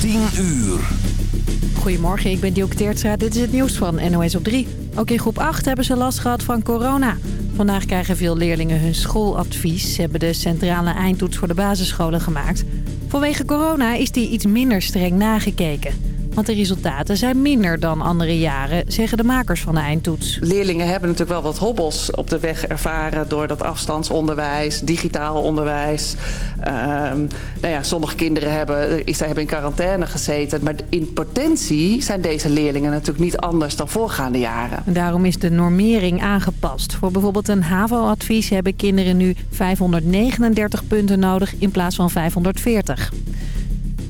10 uur. Goedemorgen, ik ben Dielke Teertstra. Dit is het nieuws van NOS op 3. Ook in groep 8 hebben ze last gehad van corona. Vandaag krijgen veel leerlingen hun schooladvies. Ze hebben de centrale eindtoets voor de basisscholen gemaakt. Vanwege corona is die iets minder streng nagekeken. Want de resultaten zijn minder dan andere jaren, zeggen de makers van de eindtoets. Leerlingen hebben natuurlijk wel wat hobbels op de weg ervaren... door dat afstandsonderwijs, digitaal onderwijs. Ehm, nou ja, sommige kinderen hebben, is, hebben in quarantaine gezeten. Maar in potentie zijn deze leerlingen natuurlijk niet anders dan voorgaande jaren. En daarom is de normering aangepast. Voor bijvoorbeeld een HAVO-advies hebben kinderen nu 539 punten nodig in plaats van 540.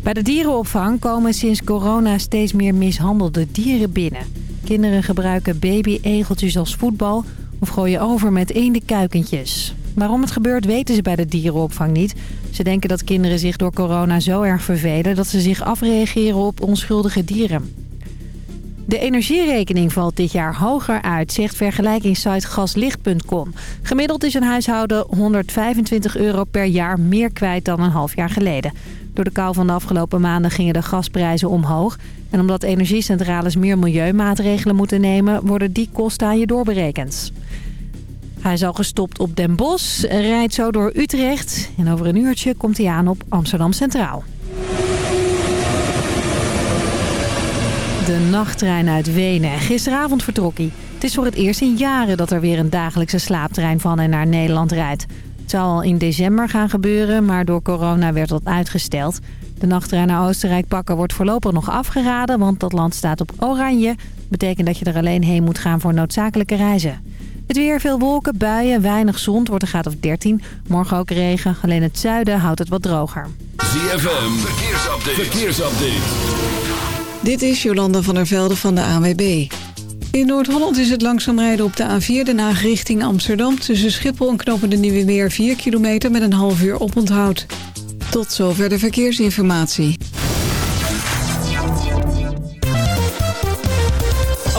Bij de dierenopvang komen sinds corona steeds meer mishandelde dieren binnen. Kinderen gebruiken baby-egeltjes als voetbal of gooien over met eendenkuikentjes. Waarom het gebeurt weten ze bij de dierenopvang niet. Ze denken dat kinderen zich door corona zo erg vervelen... dat ze zich afreageren op onschuldige dieren. De energierekening valt dit jaar hoger uit, zegt vergelijkingssite gaslicht.com. Gemiddeld is een huishouden 125 euro per jaar meer kwijt dan een half jaar geleden. Door de kou van de afgelopen maanden gingen de gasprijzen omhoog. En omdat energiecentrales meer milieumaatregelen moeten nemen... worden die kosten aan je doorberekend. Hij is al gestopt op Den Bosch, rijdt zo door Utrecht... en over een uurtje komt hij aan op Amsterdam Centraal. De nachttrein uit Wenen. Gisteravond vertrok hij. Het is voor het eerst in jaren dat er weer een dagelijkse slaaptrein van en naar Nederland rijdt. Het zou al in december gaan gebeuren, maar door corona werd dat uitgesteld. De nachttrein naar Oostenrijk pakken wordt voorlopig nog afgeraden, want dat land staat op oranje. Betekent dat je er alleen heen moet gaan voor noodzakelijke reizen. Het weer, veel wolken, buien, weinig zon. Het wordt een graad of 13. Morgen ook regen. Alleen het zuiden houdt het wat droger. ZFM, verkeersupdate. verkeersupdate. Dit is Jolanda van der Velde van de ANWB. In Noord-Holland is het langzaam rijden op de A4 Den Haag richting Amsterdam... tussen Schiphol en Knoppen de Nieuwe Meer 4 kilometer met een half uur oponthoud. Tot zover de verkeersinformatie.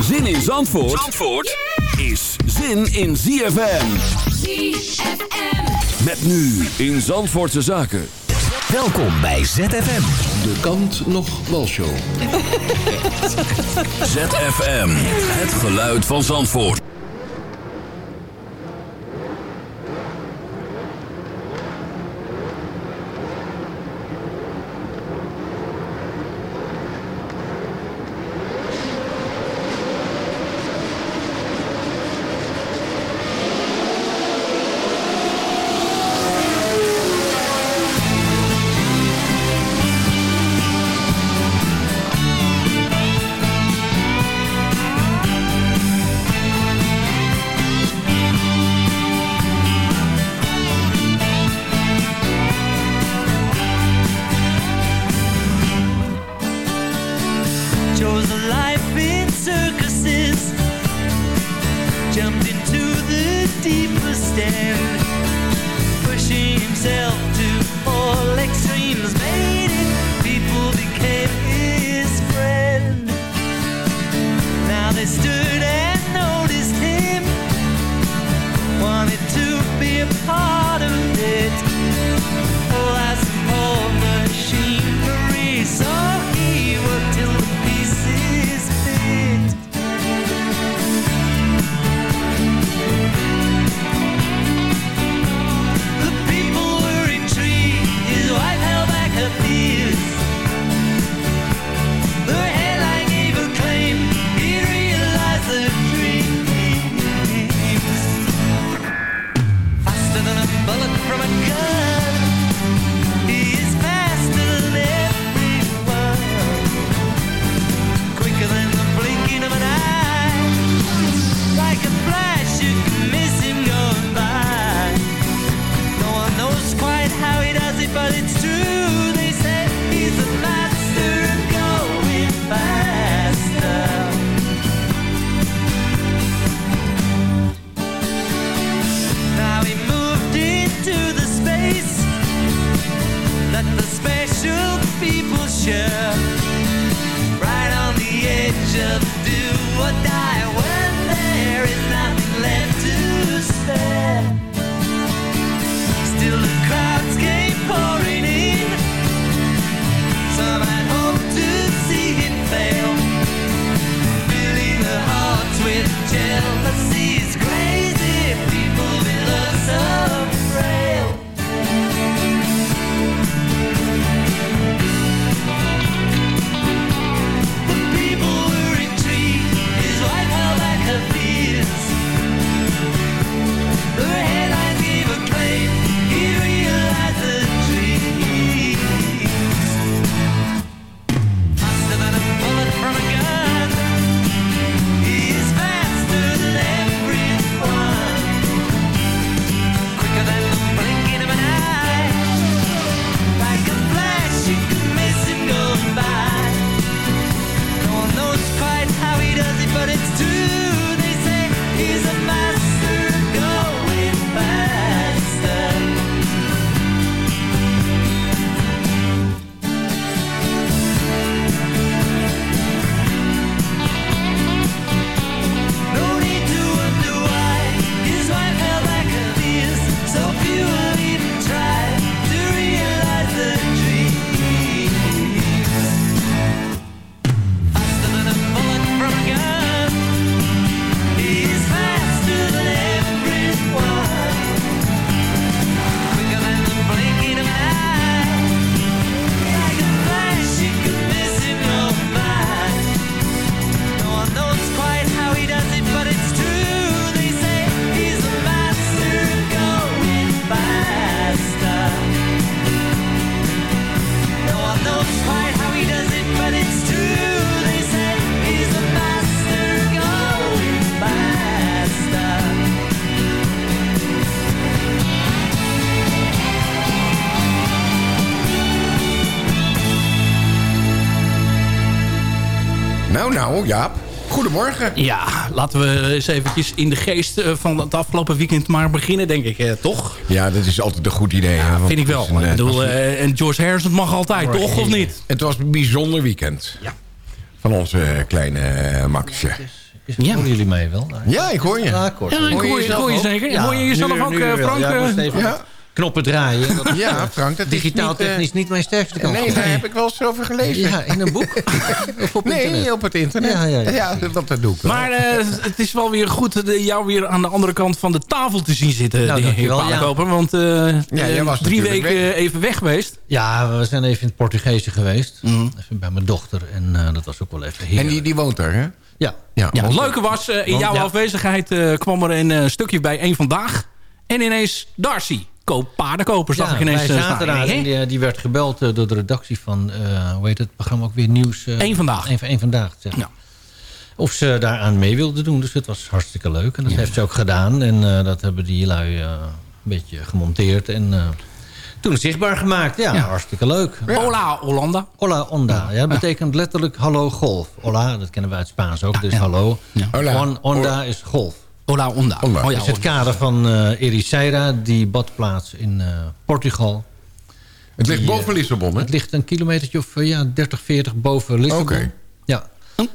Zin in Zandvoort, Zandvoort is zin in ZFM. ZFM. Met nu in Zandvoortse Zaken. Welkom bij ZFM. De kant nog walshow. ZFM, het geluid van Zandvoort. Chose a life in circuses Jumped into the deepest end Pushing himself to all extremes Nou, nou, Jaap. Goedemorgen. Ja, laten we eens eventjes in de geest eh, van het afgelopen weekend maar beginnen, denk ik. eh, toch? Ja, dat is altijd een goed idee. hè, want Vind ik wel. een, ik eh, bedoel, eh, en George Harrison mag altijd, toch? Of niet? Het was een bijzonder weekend. Ja. Van onze kleine uh, Maxje. Ja. Horen jullie mee wel? Ja, ik hoor je. Ja. Ja, ik hoor je, jezelf hoor je ook? zeker. Ja, hoor je jezelf nu- ook, nu wel. Frank? Ja, eh? Ja. knoppen draaien. Dat Ja, Frank, dat is digitaal niet, eh, technisch niet mijn sterkste kant. Nee, daar heb ik wel eens over gelezen. Ja, in een boek. of op nee, internet. op het internet. Ja, ja, ja. dat, dat doe ik wel. Maar eh, het is wel weer goed eh, jou weer aan de andere kant van de tafel te zien zitten, Nou, de heer ja. Want eh, jij eh, was drie weken weg. even weg geweest. Ja, we zijn even in het Portugese geweest. Mhm. Even bij mijn dochter. En eh, dat was ook wel even heerlijk. en die, die woont daar, hè? Ja, Ja, Ja, het leuke was, eh, in jouw ja. afwezigheid eh, kwam er een eh, stukje bij één vandaag. En ineens Darcy, koop paardenkoper, zag ja, ik ineens wij eh, zaten staan. daar Hè? en die, die werd gebeld eh, door de redactie van, eh, hoe heet het programma ook weer, Nieuws... eh, Eén Vandaag. Eén, Eén Vandaag, zeg. Ja. Of ze daaraan mee wilde doen, dus het was hartstikke leuk. En dat heeft ze ook gedaan en eh, dat hebben die lui eh, een beetje gemonteerd en... eh, toen zichtbaar gemaakt, ja, Ja. hartstikke leuk. Hola Hollanda. Hola onda, ja, dat betekent letterlijk hallo golf. Hola, dat kennen we uit Spaans ook, dus hallo. Hola. On- onda is golf. Hola Onda. Onda. Oh, ja, Het is het Onda. kader van eh Ericeira, die badplaats in eh, Portugal. Het ligt Die, boven eh, Lissabon, hè? Het ligt een kilometertje of ja, 30, 40 boven Lissabon. Oké. Ja,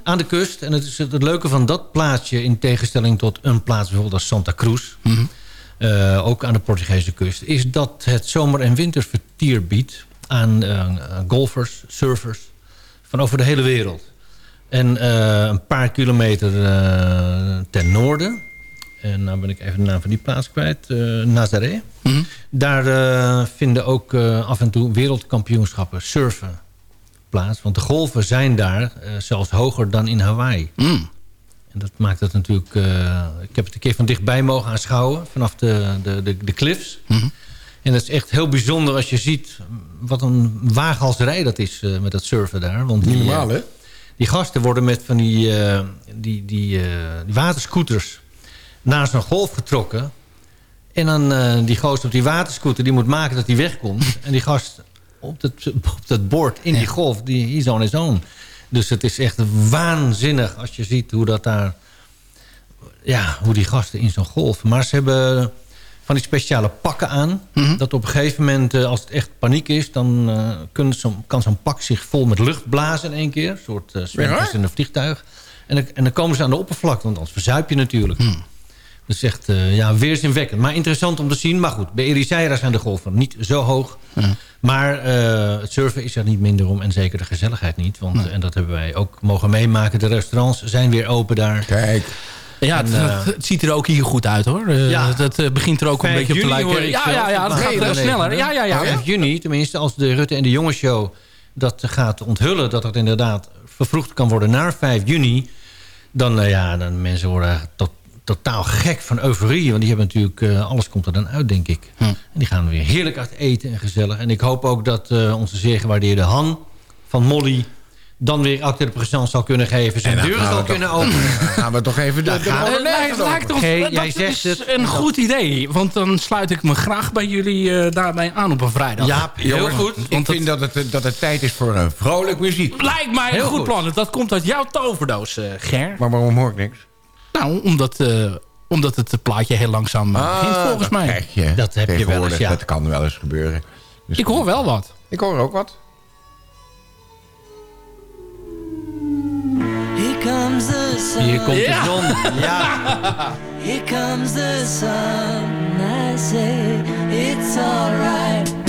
aan de kust. En het is het het leuke van dat plaatsje... in tegenstelling tot een plaats bijvoorbeeld als Santa Cruz... Mhm. eh, ook aan de Portugese kust... is dat het zomer- en wintervertier biedt... aan eh, golfers, surfers... van over de hele wereld. En eh, een paar kilometer eh, ten noorden... en nou ben ik even de naam van die plaats kwijt... eh Nazaré. Mhm. Daar eh, vinden ook eh, af en toe wereldkampioenschappen surfen plaats. Want de golven zijn daar zelfs hoger dan in Hawaii. Mm. En dat maakt het natuurlijk... ik heb het een keer van dichtbij mogen aanschouwen... vanaf de, de, de, de cliffs. Mhm. En dat is echt heel bijzonder als je ziet... wat een waaghalserij dat is met dat surfen daar. Want Niet normaal, hè? die gasten worden met van die, die, die, die waterscooters... naar zo'n golf getrokken... En dan eh, die gozer op die waterscooter, die moet maken dat hij wegkomt. En die gast op dat, op dat bord in die golf, die is on his own. Dus het is echt waanzinnig als je ziet hoe dat daar... Ja, hoe die gasten in zo'n golf... Maar ze hebben van die speciale pakken aan. Mhm. Dat op een gegeven moment, eh, als het echt paniek is... dan eh, kunnen zo'n- kan zo'n pak zich vol met lucht blazen in één keer. Een soort uh, in een vliegtuig. En, dan- en dan komen ze aan de oppervlakte, want anders verzuip je natuurlijk. Hmm. Dat is echt eh, ja, weerzinwekkend. Maar interessant om te zien. Maar goed, bij Ericeira zijn de golven niet zo hoog. Maar eh, het surfen is er niet minder om. En zeker de gezelligheid niet. Want, En dat hebben wij ook mogen meemaken. De restaurants zijn weer open daar. Kijk. Ja, het, En, eh, het- het ziet er ook hier goed uit hoor. Eh, Ja. Het, het, eh, begint er ook een 5 beetje op te lijken. Ja, ja, ja, dat gaat eh, sneller. Ja, ja, ja. 5 juni, tenminste, als de Rutte en de Jonge Show dat gaat onthullen... dat het inderdaad vervroegd kan worden naar 5 juni... dan, eh, ja, dan mensen worden tot, totaal gek van euforie. Want die hebben natuurlijk... eh, alles komt er dan uit, denk ik. Hm. En die gaan weer heerlijk uit eten en gezellig. En ik hoop ook dat eh, onze zeer gewaardeerde Han van Molly... dan weer acte de présence zal kunnen geven. Zijn En dan deuren gaan zal we kunnen openen. Gaan we toch even... De gaan we. Dat jij is het. een goed idee. Want dan sluit ik me graag bij jullie eh, daarbij aan op een vrijdag. Ja, heel goed. Ik Want vind dat het, dat het tijd is voor een vrolijk muziek. Lijkt mij een goed, goed. plan. Dat komt uit jouw toverdoos, eh, Ger. Maar waarom hoor ik niks? Nou, omdat, eh, omdat het plaatje heel langzaam eh, begint volgens Ah, dat mij. krijg je Dat heb je wel eens, ja. Dat kan wel eens gebeuren. Dus Ik hoor wel wat. Ik hoor ook wat. Here comes the sun. Hier komt Ja. de zon. Ja. Here comes the sun. I say it's alright.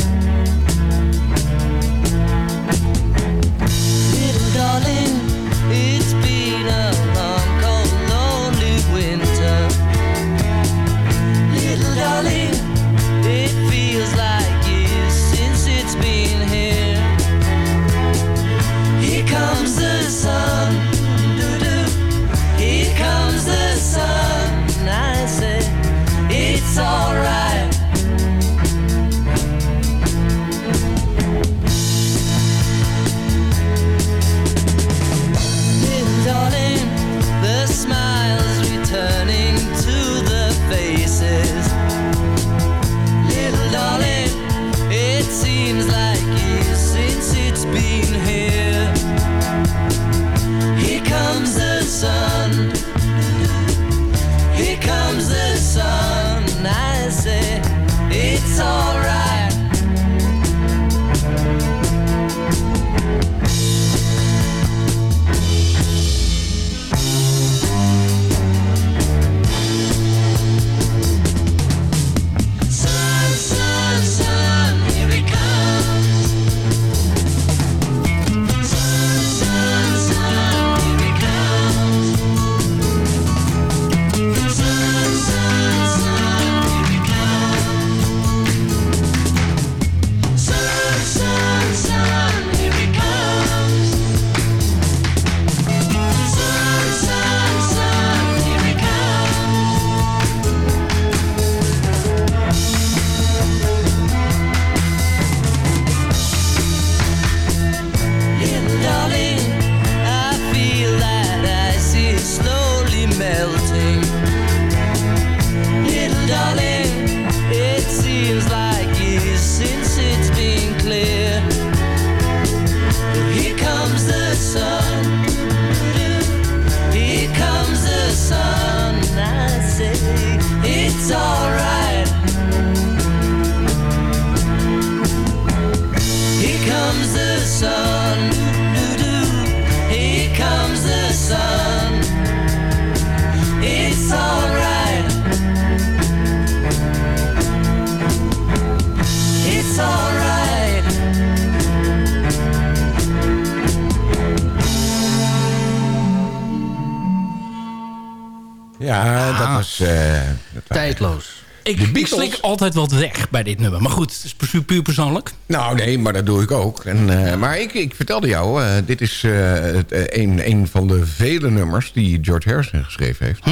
Altijd wat weg bij dit nummer. Maar goed, het is puur, puur persoonlijk. Nou, nee, maar dat doe ik ook. En, eh, maar ik, ik vertelde jou, eh, dit is eh, het, een, een van de vele nummers die George Harrison geschreven heeft.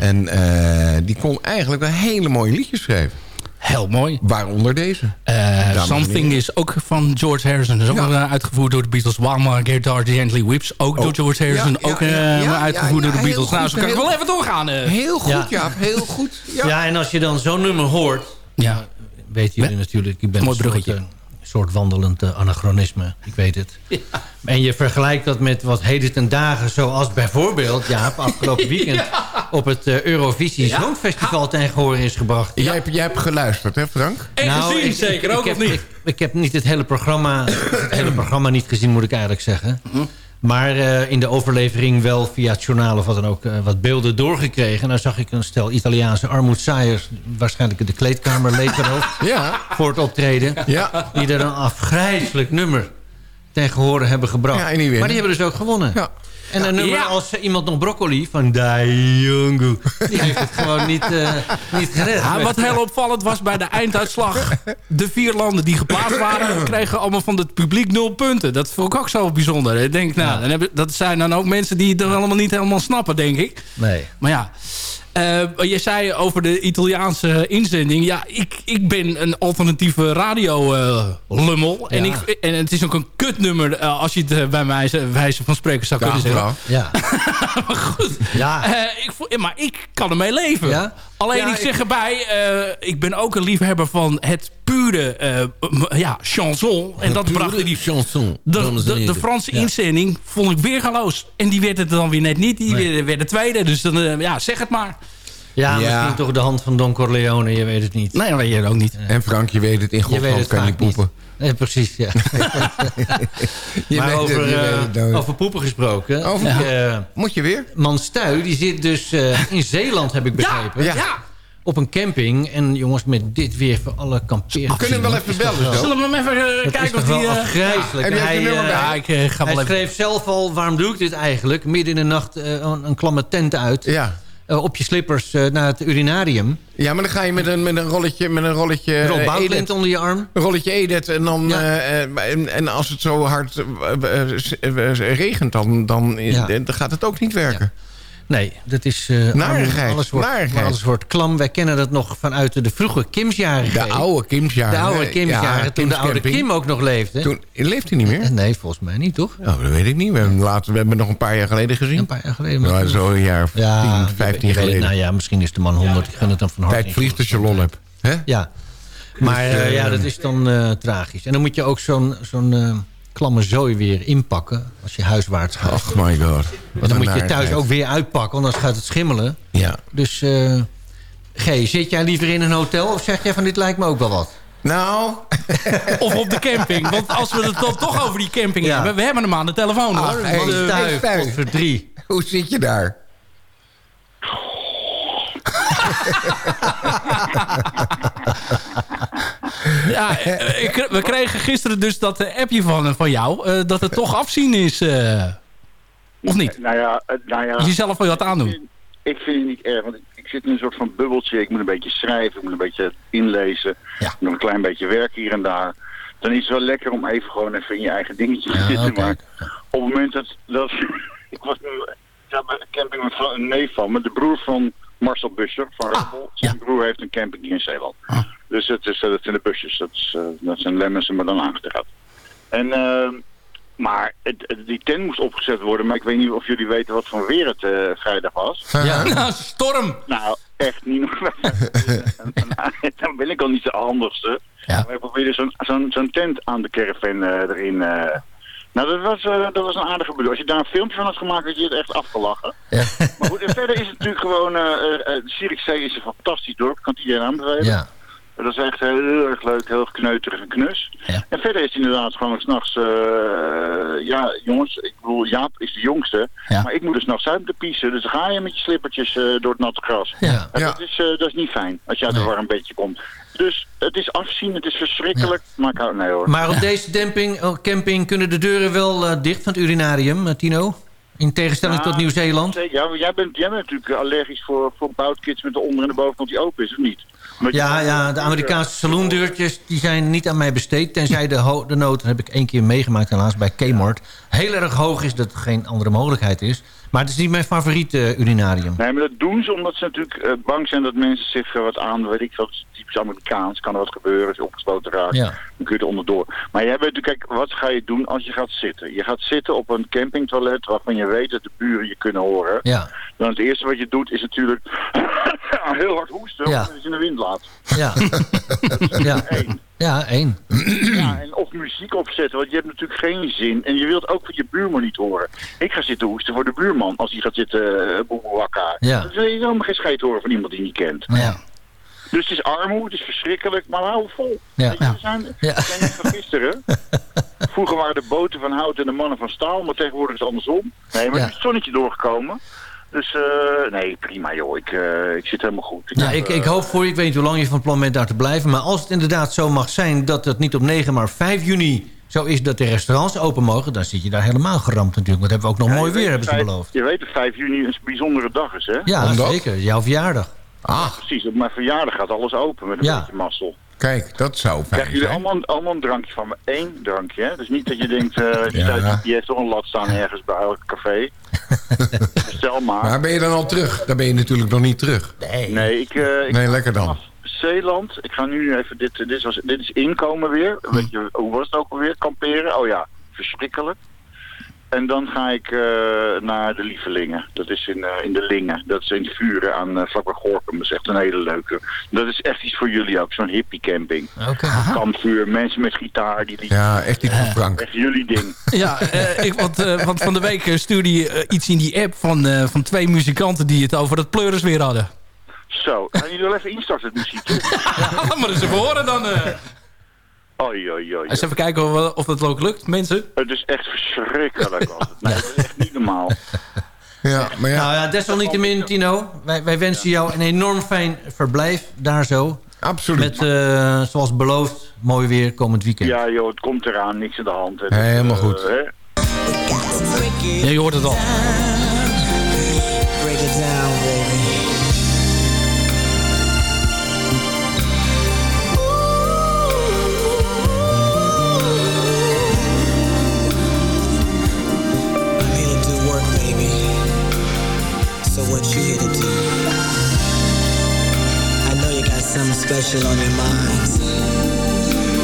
En eh, die kon eigenlijk wel hele mooie liedjes schrijven. Heel mooi. Waaronder deze. Eh, en Something is ook van George Harrison. Dat is ook Ja. uitgevoerd door de Beatles. While My Guitar Gently Whips. Ook door Ook. George Harrison. Ja, ja, ook eh, ja, uitgevoerd ja, door de Beatles. nou, goed, zo kan ik wel even doorgaan. eh. Heel goed, Ja. Jaap. Heel goed. Ja. Ja. en als je dan zo'n nummer hoort... Ja. Weten jullie natuurlijk, ik ben Mooi een soort, eh, soort wandelend eh, anachronisme. Ik weet het. En je vergelijkt dat met wat heden ten dagen... zoals bijvoorbeeld, ja, afgelopen weekend... op het eh, Eurovisie Ja. Songfestival ten gehoor is gebracht. Jij, hebt, jij hebt geluisterd, hè Frank? En gezien Nou, ik- zeker ik, ook, ik of heb, niet? Ik, ik heb niet het hele programma, het hele programma niet gezien, moet ik eigenlijk zeggen. Hm. Maar eh, in de overlevering wel via het journaal of wat dan ook... eh, wat beelden doorgekregen. En daar zag ik een stel Italiaanse armoedzaaiers... waarschijnlijk de kleedkamer leeggeroofd Ja. voor het optreden. Ja. Die er een afgrijzelijk nummer ten gehore hebben gebracht. Ja, maar die hebben dus ook gewonnen. Ja. En een nummer Ja. als eh, iemand nog broccoli van Dajongu... die heeft het gewoon niet, eh, niet gered. Ja, wat heel opvallend was bij de einduitslag... de vier landen die geplaatst waren... kregen allemaal van het publiek nul punten. Dat vond ik ook zo bijzonder. Ik denk, nou, dan hebben, dat zijn dan ook mensen die het allemaal niet helemaal snappen, denk ik. Nee. Maar ja... eh, je zei over de Italiaanse inzending. Ja, ik, ik ben een alternatieve radio-lummel. en, Ja. ik, en het is ook een kutnummer... eh, als je het eh, bij mij wijze van spreken zou kunnen zeggen. Ja. maar goed. Ja. Eh, ik, maar ik kan ermee leven. Ja? Alleen Ja, ik zeg erbij, eh, ik ben ook een liefhebber van het pure eh, m- ja, chanson. En dat bracht die chanson. de, de, de Franse inzending vond ik weergaloos. En die werd het dan weer net niet. Die werd, werd de tweede. Dus dan, eh, ja, zeg het maar. Ja, Ja. misschien toch de hand van Don Corleone, je weet het niet. Nee, dat weet je ook niet. En Frank, je weet het, in het kan je poepen. Nee, precies, ja. Je maar het, over, je eh, over poepen gesproken. Over- eh, Moet je weer? Manstuy, die zit dus eh, in Zeeland, heb ik begrepen. Ja. Ja. Op een camping. En jongens, met dit weer voor alle kampeerders. We kunnen hem wel even bellen zo. Zullen we hem even Dat is kijken toch of die... wel eh, afgrijzelijk. Jij hij eh, ja, ik ga hij wel even... schreef zelf al, waarom doe ik dit eigenlijk? Midden in de nacht eh, een, een klamme tent uit. Ja. Eh, op je slippers eh, naar het urinarium. Ja, maar dan ga je met een, met een rolletje... Met een rolletje Rob eh, onder je arm. Een rolletje Edith en dan... Ja. en, en als het zo hard regent, dan, dan, Ja. dan gaat het ook niet werken. Nee, dat is... Narigheid, armoede. Alles wordt, narigheid. alles wordt klam. Wij kennen dat nog vanuit de vroege Kimsjaren. De oude Kimsjaren. De oude? Kimsjaren, Ja, toen de oude. Kim ook nog leefde. Toen leeft hij niet meer? Eh, Nee, volgens mij niet, toch? Oh, dat weet ik niet. We hebben, later, we hebben hem nog een paar jaar geleden gezien. Een paar jaar geleden. Nou, zo een jaar of Ja, 10, 15 je weet- geleden. Nou ja, misschien is de man 100. Ik gun het dan van harte. Tijd vliegt als je lol hebt. Hè? Ja. Maar Dus, eh, ja, dat is dan tragisch. En dan moet je ook zo'n zo'n klamme zooi weer inpakken. Als je huiswaarts gaat. Och my god. en dan moet je thuis ook weer uitpakken. Anders gaat het schimmelen. Ja. Dus eh G, zit jij liever in een hotel? Of zeg jij van dit lijkt me ook wel wat? Nou, Of op de camping. Want als we het dan toch over die camping Ja. hebben... we hebben hem aan de telefoon, hoor. Ach, hey. Want, eh, Hey, Stuif, Stuif. pot voor drie. hoe zit je daar? ja, eh, ik, we kregen gisteren dus dat eh, appje van, van jou... eh, dat het toch afzien is. eh, of niet? Nou ja, eh, nou ja Jezelf wel wat aandoen. ik vind het niet erg, want ik, ik zit in een soort van bubbeltje. Ik moet een beetje schrijven, ik moet een beetje inlezen. Ja. Nog een klein beetje werk hier en daar. Dan is het wel lekker om even gewoon even in je eigen dingetje te Ja, zitten. Maar op het moment dat... dat ik was nu ja, bij de camping met een neef van me, de broer van Marcel Buscher van Ruppel. Zijn broer heeft een camping hier in Zeeland. Dus het is, eh, dat zijn de busjes. Dat, is, eh, dat zijn lemmensen, maar dan aangedraaid. En... ehm, maar het, het- die tent moest opgezet worden. Maar ik weet niet of jullie weten wat voor weer het eh, vrijdag was. Ja. Nou, storm. Nou, echt niet nog. Dan ben ik al niet de handigste. Ja. Wij probeerden zo'n zo'n zo'n tent aan de caravan eh, erin. eh. Nou, dat was, eh, dat was een aardige bedoeling. Als je daar een filmpje van had gemaakt, had je het echt afgelachen. Maar goed, en verder is het natuurlijk gewoon... eh eh, eh, Zierikzee is een fantastisch dorp. Kan het iedereen aanbevelen. Ja. Dat is echt heel erg leuk, heel kneuterig en knus. Ja. En verder is het inderdaad gewoon s'nachts... eh ja, jongens, ik bedoel, Jaap is de jongste. Ja. Maar ik moet er s'nachts uit te piezen. Dus dan ga je met je slippertjes eh, door het natte gras. Ja. En Ja. Dat, is, eh, dat is niet fijn, als je uit een warm beetje komt. Dus het is afzien, het is verschrikkelijk. Maar ik hou... Nee hoor. Maar op deze camping, oh, camping kunnen de deuren wel eh, dicht van het urinarium, Tino? In tegenstelling tot Nieuw-Zeeland? Ja, jij, bent, jij bent natuurlijk allergisch voor, voor boutkids met de onder- en de bovenkant die open is, of niet? Ja, ja, de Amerikaanse saloondeurtjes die zijn niet aan mij besteed. Tenzij de, de nood, dat heb ik één keer meegemaakt helaas bij Kmart. Heel erg hoog is dat er geen andere mogelijkheid is. Maar het is niet mijn favoriete eh, urinarium. Nee, maar dat doen ze omdat ze natuurlijk eh, bang zijn dat mensen zich eh, wat aan, weet ik wat, typisch Amerikaans, kan er wat gebeuren, als je opgesloten raakt, Ja. dan kun je er onderdoor. Maar jij weet natuurlijk, kijk, wat ga je doen als je gaat zitten? Je gaat zitten op een campingtoilet waarvan je weet dat de buren je kunnen horen. Ja, Dan het eerste wat je doet is natuurlijk heel hard hoesten, Ja. omdat je in de wind laat. ja, ja. Ja, één. Ja, en of muziek opzetten, want je hebt natuurlijk geen zin. En je wilt ook voor je buurman niet horen. Ik ga zitten hoesten voor de buurman als hij gaat zitten uh, boeboewakka. Ja. Dan wil je helemaal geen scheet horen van iemand die je niet kent. Ja, Dus het is armoede, het is verschrikkelijk, maar we houden vol. Ja. We zijn, Ja. we zijn net van gisteren. Vroeger waren de boten van hout en de mannen van staal, maar tegenwoordig is het andersom. Nee, maar Ja. het is het zonnetje doorgekomen. Dus eh, nee, prima joh. Ik, eh, ik zit helemaal goed. Ja, heb, ik, eh, ik hoop voor je, ik weet niet hoe lang je van plan bent daar te blijven... maar als het inderdaad zo mag zijn dat het niet op 9, maar 5 juni zo is... dat de restaurants open mogen, dan zit je daar helemaal geramd natuurlijk. Want hebben we ook nog ja, mooi weer, hebben ze beloofd. Je weet dat 5 juni een bijzondere dag is, hè? Ja, Omdat? zeker. Jouw verjaardag. Ah, Precies, op mijn verjaardag gaat alles open met een Ja. beetje mazzel. kijk, dat zou fijn Krijgen jullie allemaal, allemaal een drankje van me? Één drankje, hè? Dus niet dat je denkt, eh die, Ja. heeft toch een lat staan ergens bij elk café. Stel maar. Maar ben je dan al terug? Dan ben je natuurlijk nog niet terug. Nee, ik... eh, ik Nee, lekker dan. Zeeland. Ik ga nu even dit, dit, was, dit is inkomen weer. Weet je, hoe was het ook alweer? Kamperen. Oh ja, verschrikkelijk. En dan ga ik eh, naar de Lievelingen. Dat is in, eh, in de Lingen. Dat is in Vuren aan uh, vlakbij Gorkum. Dat is echt een hele leuke. Dat is echt iets voor jullie ook. Zo'n hippie camping. Oké. Kampvuur, mensen met gitaar. Die, die, Ja, echt iets voor Frank. Echt jullie ding. Ja, eh, ik, want, eh, want van de week stuurde je iets in die app van, eh, van twee muzikanten die het over dat pleuris weer hadden. Zo, gaan jullie wel even instarten het muziekje? Laat maar eens even horen dan. Oei, oei. Eens even kijken of, of dat ook lukt, mensen. Het is echt verschrikkelijk altijd. Nee, het is echt niet normaal. Ja, maar ja, Nou ja, desalniettemin, Tino. Wij, wij wensen jou een enorm fijn verblijf daar zo. absoluut. Met, eh, zoals beloofd, mooi weer komend weekend. Ja joh, het komt eraan. Niks aan de hand. Het, Helemaal eh, goed. hè? Ja, je hoort het al. Break it down, special on your mind.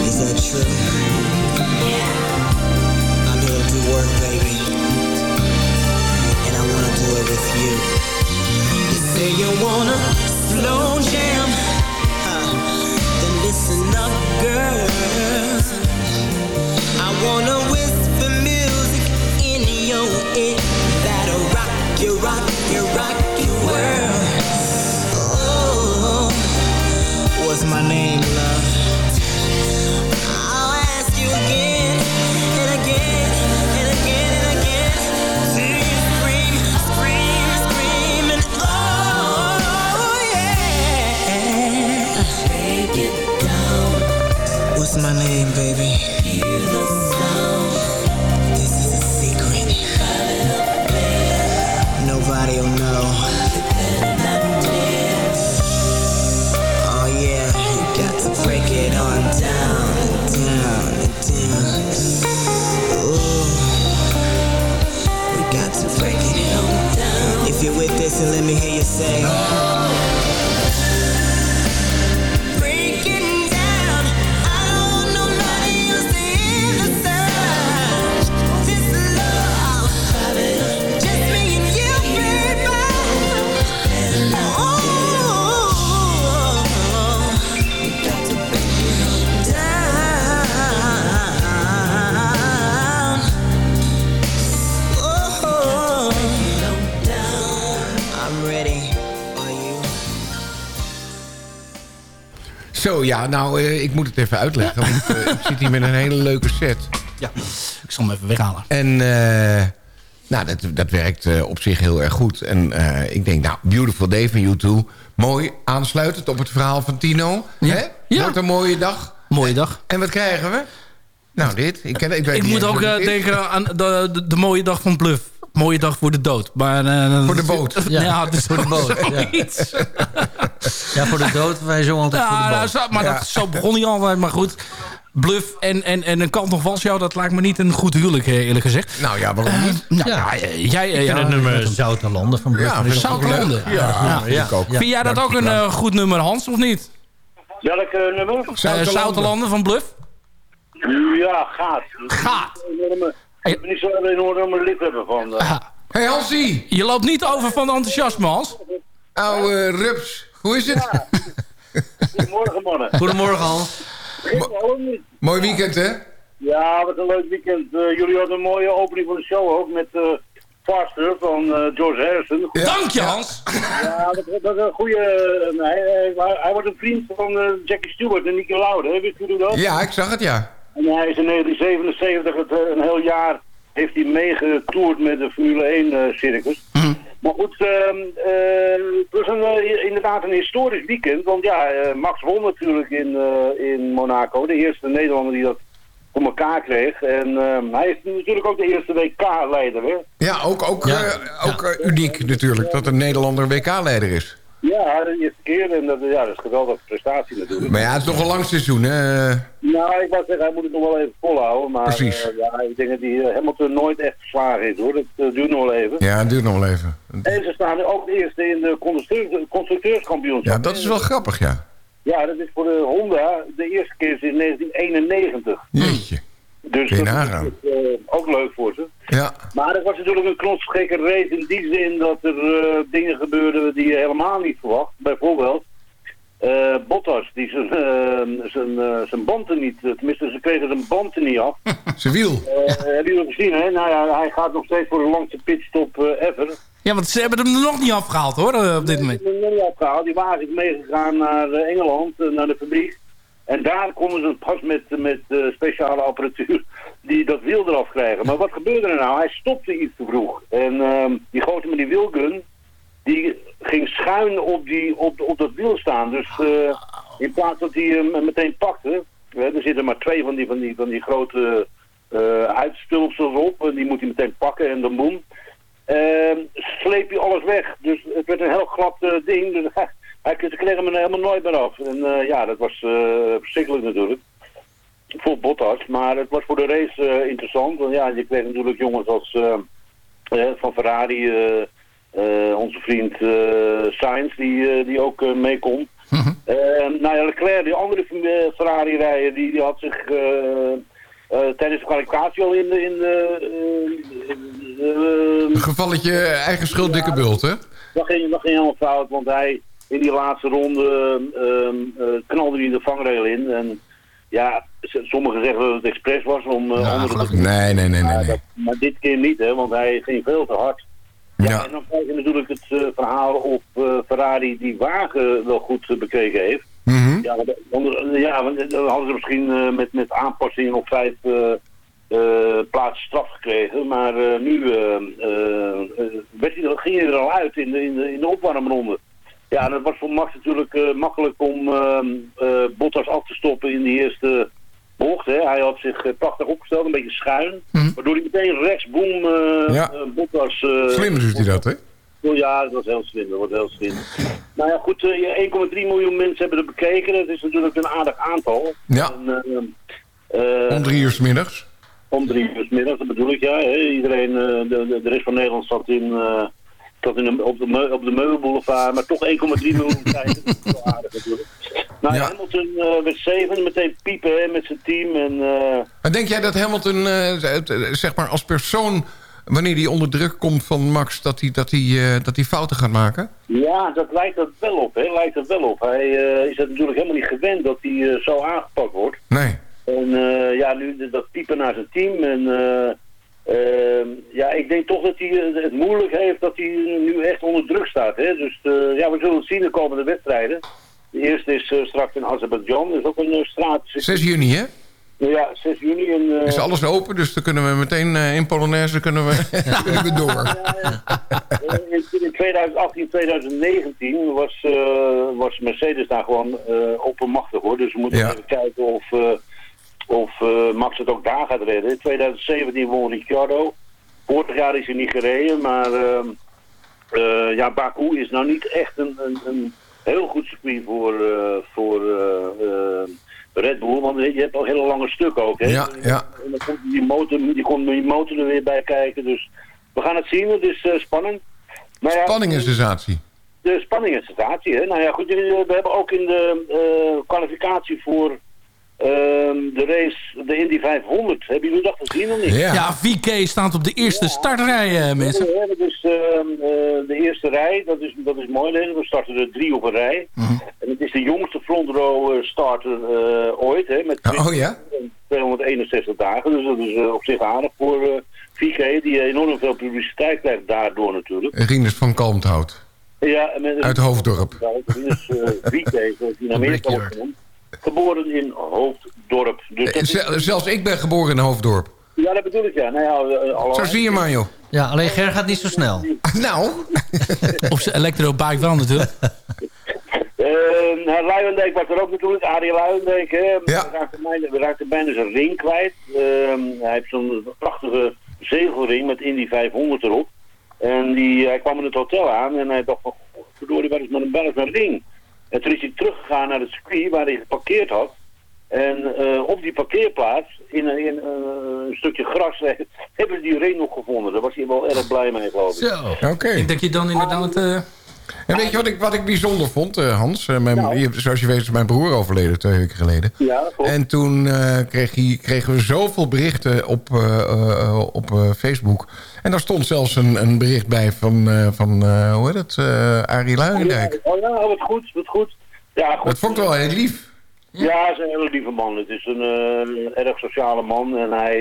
Is that true? I'm here to do work, baby and I wanna do it with you. You say you wanna slow jam, then listen up, girl. I wanna ja, nou, eh, ik moet het even uitleggen. Want eh, ik zit hier met een hele leuke set. Ja, ik zal hem even weghalen. En eh, nou, dat, dat werkt op zich heel erg goed. En ik denk, nou, Beautiful Day van U2. Mooi, aansluitend op het verhaal van Tino. Ja. Hè? Ja. Wordt een mooie dag. Mooie dag. En wat krijgen we? Nou, dit. Ik, ken, ik, weet Ik niet moet ook denken aan de, de, de mooie dag van Bluff. Mooie dag voor de dood. Maar, eh, Voor de boot. Ja, Ja, dus voor de boot, ja. zoiets. Ja, voor de dood, wij zongen altijd voor Ja, de nou, boot. zo, maar Ja. dat, zo begon hij altijd. Maar goed, Bluff en, en, en een kant nog vals jou, dat lijkt me niet een goed huwelijk, eerlijk gezegd. Nou ja, waarom niet? Nou, Ja. ja. jij... eh, Ik ja, het nummer Zoute Landen van Bluff. Ja, Zoutlanden. leuk. Ja, Ja. vind jij dat ook een goed nummer, Hans, of niet? Welk eh, nummer? Zoutelanden van Bluff? Ja, gaat. Gaat. Ik ben niet zo een enorme liefhebber van. eh. Ah, Hey Hansie, je loopt niet over van enthousiasme, Hans. ouwe rups. Hoe is het? Goedemorgen mannen. Goedemorgen, Hans. Mooi weekend, hè? Ja, wat een leuk weekend. Eh, jullie hadden een mooie opening van de show ook met eh Faster van eh, George Harrison. Ja. Dank je, Hans. Ja, dat, dat is een goede... eh, hij, hij, hij wordt een vriend van eh, Jackie Stewart en Nicky Lauda. hè? Wist jullie dat? Ja, ik zag het, ja. En hij is in 1977 het, eh, een heel jaar heeft hij meegetoerd met de Formule 1 eh, circus. Maar goed, ehm, eh, het was een, inderdaad een historisch weekend. Want ja, Max won natuurlijk in, eh, in Monaco. De eerste Nederlander die dat voor elkaar kreeg. En ehm, hij is natuurlijk ook de eerste WK-leider. Ja, ook, ook, ook uniek natuurlijk dat een Nederlander WK-leider is. Ja, de eerste keer. En dat, ja, dat is een geweldige prestatie natuurlijk. Maar ja, het is nog een lang seizoen, hè? Nou, ik wou zeggen, hij moet het nog wel even volhouden. Maar Precies. eh, ja, ik denk dat hij eh, Hamilton nooit echt verslagen is hoor. Dat eh, duurt nog wel even. Ja, het duurt nog wel even. En ze staan ook de eerste in de constructeur- constructeurskampioenschap. Ja, dat is wel grappig, ja. Ja, dat is voor de Honda de eerste keer sinds 1991. Jeetje. Dus dat is eh, ook leuk voor ze. Ja. Maar het was natuurlijk een knotsgekke race in die zin dat er eh, dingen gebeurden die je helemaal niet verwacht. Bijvoorbeeld eh, Bottas, die zijn, zijn, eh, zijn banden niet, tenminste ze kregen zijn banden niet af. Zijn wiel. Eh, hebben jullie gezien, hè? Nou ja, hij gaat nog steeds voor de langste pitstop eh, ever. Ja, want ze hebben hem er nog niet afgehaald hoor, op dit moment. Ik ben er niet afgehaald. Die wagen is meegegaan naar Engeland, naar de fabriek. En daar konden ze pas met, met eh, speciale apparatuur die dat wiel eraf krijgen. Maar wat gebeurde er nou? Hij stopte iets te vroeg. En ehm, die gozer met die wielgun, die ging schuin op, die, op, op dat wiel staan. Dus eh, in plaats dat hij hem meteen pakte, hè, er zitten maar twee van die, van die, van die grote eh uitstulpsels op. En die moet hij meteen pakken en dan boem. Sleep je alles weg. Dus het werd een heel glad ding. Dus hij, kregen hem er helemaal nooit meer af. En eh, ja, dat was eh, verschrikkelijk natuurlijk. Voor Bottas. Maar het was voor de race eh, interessant. Want ja, je kreeg natuurlijk jongens als van Ferrari, onze vriend Sainz, die, die ook eh, mee kon. Eh, nou ja, Leclerc, die andere Ferrari-rijder, die, die had zich tijdens de kwalificatie al in de... In de Een gevalletje eigen schuld, dikke bult, hè? dat ging, dat ging helemaal fout, want hij in die laatste ronde ehm, eh, knalde hij de vangrail in. En ja, sommigen zeggen dat het expres was om eh, onder de... Nee, nee, nee, nee. Maar, nee. dat- maar dit keer niet, hè, want hij ging veel te hard. Ja, en dan krijg je natuurlijk het eh, verhaal of eh, Ferrari die wagen wel goed bekeken heeft. Mhm. Ja, want, want, ja, want dan hadden ze misschien eh, met, met aanpassingen op vijf eh, eh, plaatsen straf gekregen. Maar eh, nu eh, eh, eh, werd hij, er- ging hij er al uit in de, in de, in de opwarmronde. Ja, en het was voor Max natuurlijk eh, makkelijk om eh, eh, Bottas af te stoppen in die eerste bocht. Hè. Hij had zich eh, prachtig opgesteld, een beetje schuin. Waardoor hij meteen rechts, boem, eh Ja. Bottas... Slim doet hij dat, hè? Oh ja, dat was heel slim. Dat was heel slim. nou ja, goed, eh, 1,3 miljoen mensen hebben het bekeken. Dat is natuurlijk een aardig aantal. Ja. En, Om drie uur 's middags. om drie uur 's middags, dat bedoel ik, ja. Hè. Iedereen, de, de, de rest van Nederland zat, in, zat in op, de, op de Meulboulevard. Maar toch 1,3 miljoen kijkers. Dat is wel aardig natuurlijk. Nou, ja. Hamilton eh, werd zeven, meteen piepen hè, met zijn team. En, eh, Maar denk jij dat Hamilton, eh, zeg maar als persoon... wanneer hij onder druk komt van Max... dat hij, dat hij, dat hij fouten gaat maken? Ja, dat lijkt er wel op. Hè? Lijkt er wel op. Hij is het natuurlijk helemaal niet gewend dat hij eh, zo aangepakt wordt. Nee. En ja, nu dat piepen naar zijn team. En ja, ik denk toch dat hij eh, het moeilijk heeft dat hij nu echt onder druk staat. Hè? Dus eh, ja, we zullen het zien de komende wedstrijden. De eerste is eh, straks in Azerbeidzjan. Dat is ook een uh, straat. 6 juni, hè? Ja, 6 juni. En, Is alles open, dus dan kunnen we meteen in Polonaise kunnen we, kunnen we door. in, in 2018, 2019 was, eh, was Mercedes daar gewoon eh oppermachtig hoor. Dus we moeten Ja. even kijken of, eh, of eh, Max het ook daar gaat redden. In 2017 won Ricciardo. Vorig jaar is hij niet gereden, maar ehm, eh, ja, Baku is nou niet echt een, een, een heel goed circuit voor, eh, voor Red Bull. Want je hebt al hele lange stukken ook. Hè? Ja, ja. En dan komt die motor, die komt die motor er weer bij kijken. Dus we gaan het zien, het is spannend. Maar ja, Spanning en sensatie. de spanning en sensatie. Hè? Nou ja, goed, we hebben ook in de kwalificatie voor ehm, de race, de Indy 500. Hebben jullie dat gezien of niet? Ja, VK staat op de eerste startrij, eh, mensen. Ja, dat is ehm, eh, de eerste rij, dat is, dat is mooi. We starten er drie op een rij. En het is de jongste front row eh, starter ooit, hè, met Oh ja? 261 dagen. Dus dat is op zich aardig voor eh VK, die enorm veel publiciteit krijgt daardoor natuurlijk. Rinus van Kalmthout. Ja, en met, Uit Hoofddorp. Dus uh, VK, in Amerika wordt genoemd. Geboren in Hoofddorp. Dus dat Eh, is- Zelfs ik ben geboren in Hoofddorp. ja, dat bedoel ik, ja. Nou ja, eh, alle- Zo zie je maar, joh. Ja, alleen Ger gaat niet zo snel. Nou, Op zijn elektrobike wel natuurlijk. Eh, nou, Luijendijk was er ook natuurlijk, Arie Luijendijk. Hè. Ja. We, raakten bijna, we raakten bijna zijn ring kwijt. Ehm, hij heeft zo'n prachtige zegelring met Indy 500 erop. En die, hij kwam in het hotel aan en hij dacht van, "Goh, verdorie, waar is mijn, waar is mijn ring? En toen is hij teruggegaan naar het circuit waar hij geparkeerd had. En eh, op die parkeerplaats, in, een- in eh, een stukje gras, hebben ze die ring nog gevonden. Daar was hij wel erg blij mee, geloof ik. Zo. oké. Ik denk dat je dan inderdaad... eh, En weet je wat ik, wat ik bijzondel vond, eh, Hans? Eh, mijn, je- Zoals je weet is mijn broer overleden twee weken geleden. Ja, klopt. En toen eh, kreeg hij, kregen we zoveel berichten op, op Facebook. En daar stond zelfs een, een bericht bij van, van hoe heet het, Arie Luijendijk. Oh ja, wat goed, wat goed. Ja, goed. Dat vond ik wel heel lief. Ja, hij is een hele lieve man. Het is een erg sociale man en hij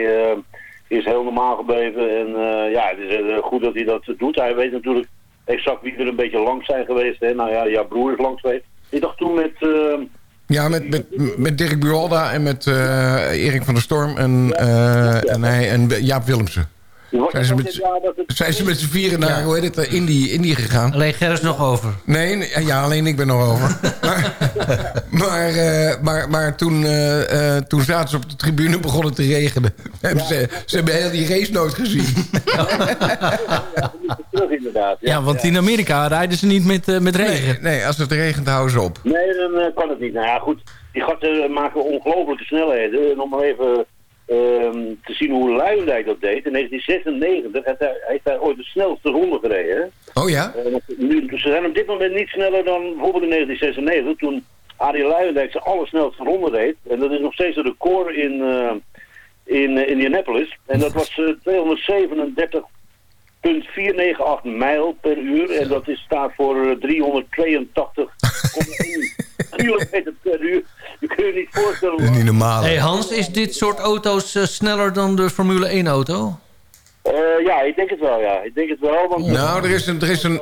is heel normaal gebleven. En ja, het is goed dat hij dat doet. Hij weet natuurlijk exact wie er een beetje langs zijn geweest. Hè. Nou ja, jouw broer is langs geweest. Ik dacht toen met... eh, Ja, met, met, met Dirk Buolda en met eh, Erik van der Storm en, eh, en, hij, en Jaap Willemsen. Zijn ze met, zijn ze met z'n vieren naar, hoe heet het, eh, Indie, Indie gegaan? Alleen Ger is nog over. Nee, nee, ja, alleen ik ben nog over. maar maar, eh, maar, maar toen, eh, eh, toen zaten ze op de tribune begonnen te regenen. Ze, ze hebben heel die race nooit gezien. terug inderdaad. ja, want in Amerika rijden ze niet met, eh, met regen. Nee, nee, als het regent houden ze op. Nee, dan eh, kan het niet. Nou ja, goed. Die gasten maken ongelofelijke snelheden. En om maar even ehm, te zien hoe Luijendijk dat deed. In 1996 heeft hij, heeft hij ooit de snelste ronde gereden. Oh ja? Eh, nu, dus ze zijn op dit moment niet sneller dan bijvoorbeeld in 1996. Toen Arie Luijendijk zijn allersnelste ronde reed. En dat is nog steeds een record in, eh, in eh, Indianapolis. En dat was eh 237,498 mijl per uur. En dat is, staat voor eh, 382,1 kilometer per uur. Je kunt je niet voorstellen. Dat is niet normaal. Hey Hans, is dit soort auto's eh, sneller dan de Formule 1 auto? Eh, ja, ik denk het wel, ja. Ik denk het wel, want... Nou, er is een, er is een,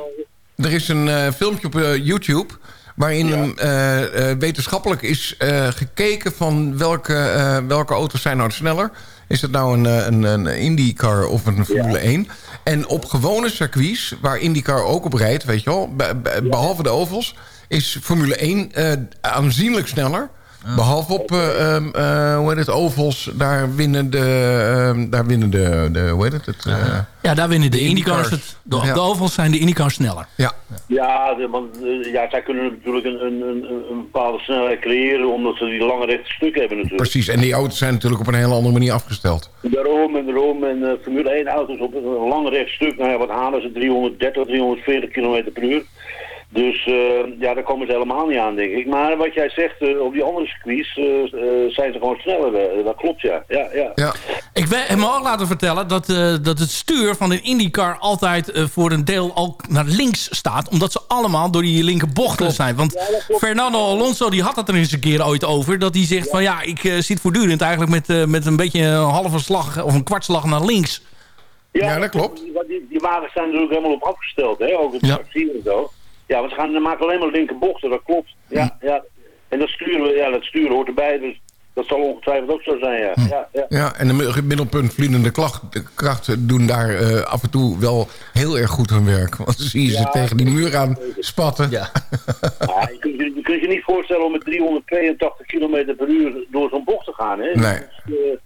er is een eh, filmpje op YouTube... waarin een, eh, eh, wetenschappelijk is gekeken van welke, eh, welke auto's zijn nou sneller. Is het nou een, een, een IndyCar of een Formule 1? En op gewone circuits, waar IndyCar ook op rijdt, weet je wel... be- be- behalve de ovals, is Formule 1 eh, aanzienlijk sneller... Behalve op, eh, ehm, eh, hoe heet het, ovals, daar winnen de, ehm, daar winnen de, de, hoe heet het? het eh, Ja, daar winnen de, De IndyCars. Het. De, op Ja. de ovals zijn de IndyCars sneller. ja. Ja, de- want eh, ja, zij kunnen natuurlijk een, een, een, een bepaalde snelheid creëren omdat ze die lange rechte stukken hebben natuurlijk. Precies, en die auto's zijn natuurlijk op een hele andere manier afgesteld. Daarom en daarom en eh, Formule 1 auto's op een lang recht stuk, nou ja, wat halen ze 330, 340 km per uur. Dus eh, ja, daar komen ze helemaal niet aan, denk ik. Maar wat jij zegt, eh, op die andere circuits eh, zijn ze gewoon sneller. dat klopt, ja. ja, ja. Ja, Ik heb me ook laten vertellen dat, eh, dat het stuur van een IndyCar altijd eh, voor een deel ook naar links staat. Omdat ze allemaal door die linker bochten zijn. Want Fernando Alonso die had het er eens een keer ooit over. Dat hij zegt van ja, ik zit voortdurend eigenlijk met, eh, met een beetje een halve slag of een kwartslag naar links. Ja, dat klopt. Die, die, die wagens zijn er natuurlijk helemaal op afgesteld, hè? Ook het Ja. ja. en zo. Ja, want ze gaan, ze maken alleen maar linker bochten, dat klopt. Ja, ja. En dat sturen, ja, dat sturen hoort erbij, dus dat zal ongetwijfeld ook zo zijn, ja. ja, ja. ja en de mi- middelpuntvliedende krachten doen daar eh, af en toe wel heel erg goed hun werk. Want dan zie je ze tegen die muur aan spatten. Ja. Ja, je, kunt je, je kunt je niet voorstellen om met 382 km per uur door zo'n bocht te gaan, hè? Nee. Dus,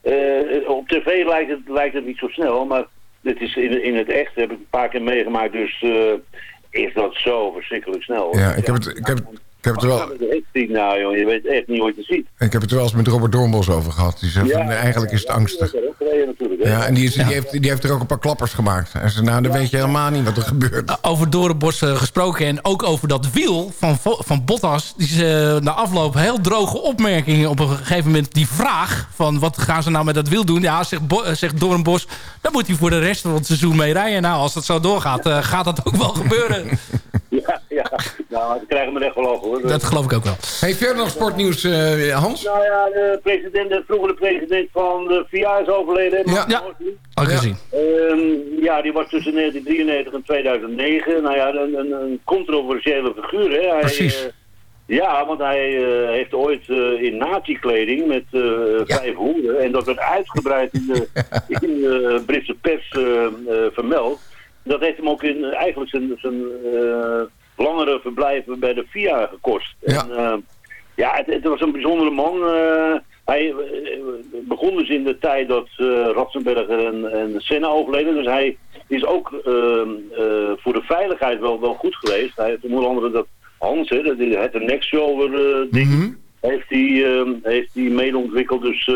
eh, eh, op tv lijkt het, lijkt het niet zo snel, maar dit is in, in het echt, heb ik een paar keer meegemaakt, dus eh, is dat zo verschrikkelijk snel. Ja, ik heb het, ik heb, heb het er wel, nou, joh? Je weet echt niet wat je ziet. ik heb het er wel eens met Robert Doornbos over gehad. Die van, nee, eigenlijk is het angstig. Ja, en die, is, die, heeft, die heeft er ook een paar klappers gemaakt. Hij zei, nou, dan weet je helemaal niet wat er gebeurt. Over Dorenbos eh, gesproken en ook over dat wiel van, van Bottas. Die ze eh, na afloop heel droge opmerkingen op een gegeven moment. Die vraag van wat gaan ze nou met dat wiel doen? Ja, zegt, Bo- eh, zegt Doornbos, dan moet hij voor de rest van het seizoen mee rijden. Nou, als dat zo doorgaat, eh, gaat dat ook wel gebeuren. Ja, ja. Nou, dat krijgen we echt wel over, hoor. Dat geloof ik ook wel. Hey, verder nog sportnieuws, eh, Hans? Nou ja, de, president, de vroegere president van de VIA is overleden. Ja. Ja. Al gezien. Ehm, ja, die was tussen 1993 en 2009. Nou ja, een, een, een controversiële figuur. Hè. Hij, Precies. eh, Ja, want hij eh, heeft ooit in nazi-kleding met vijf hoeren... en dat werd uitgebreid in de, in de Britse pers vermeld. Dat heeft hem ook in, eigenlijk zijn, zijn langere verblijf bij de FIA gekost. Ja. En, eh, ja, het, het was een bijzondere man. eh, hij eh, begon dus in de tijd dat Ratzenberger en, en Senna overleden. Dus hij is ook eh, eh, voor de veiligheid wel, wel goed geweest. Hij heeft onder andere dat Hans, hè, dat, het next shower eh, ding, heeft hij eh, heeft hij mede ontwikkeld. Dus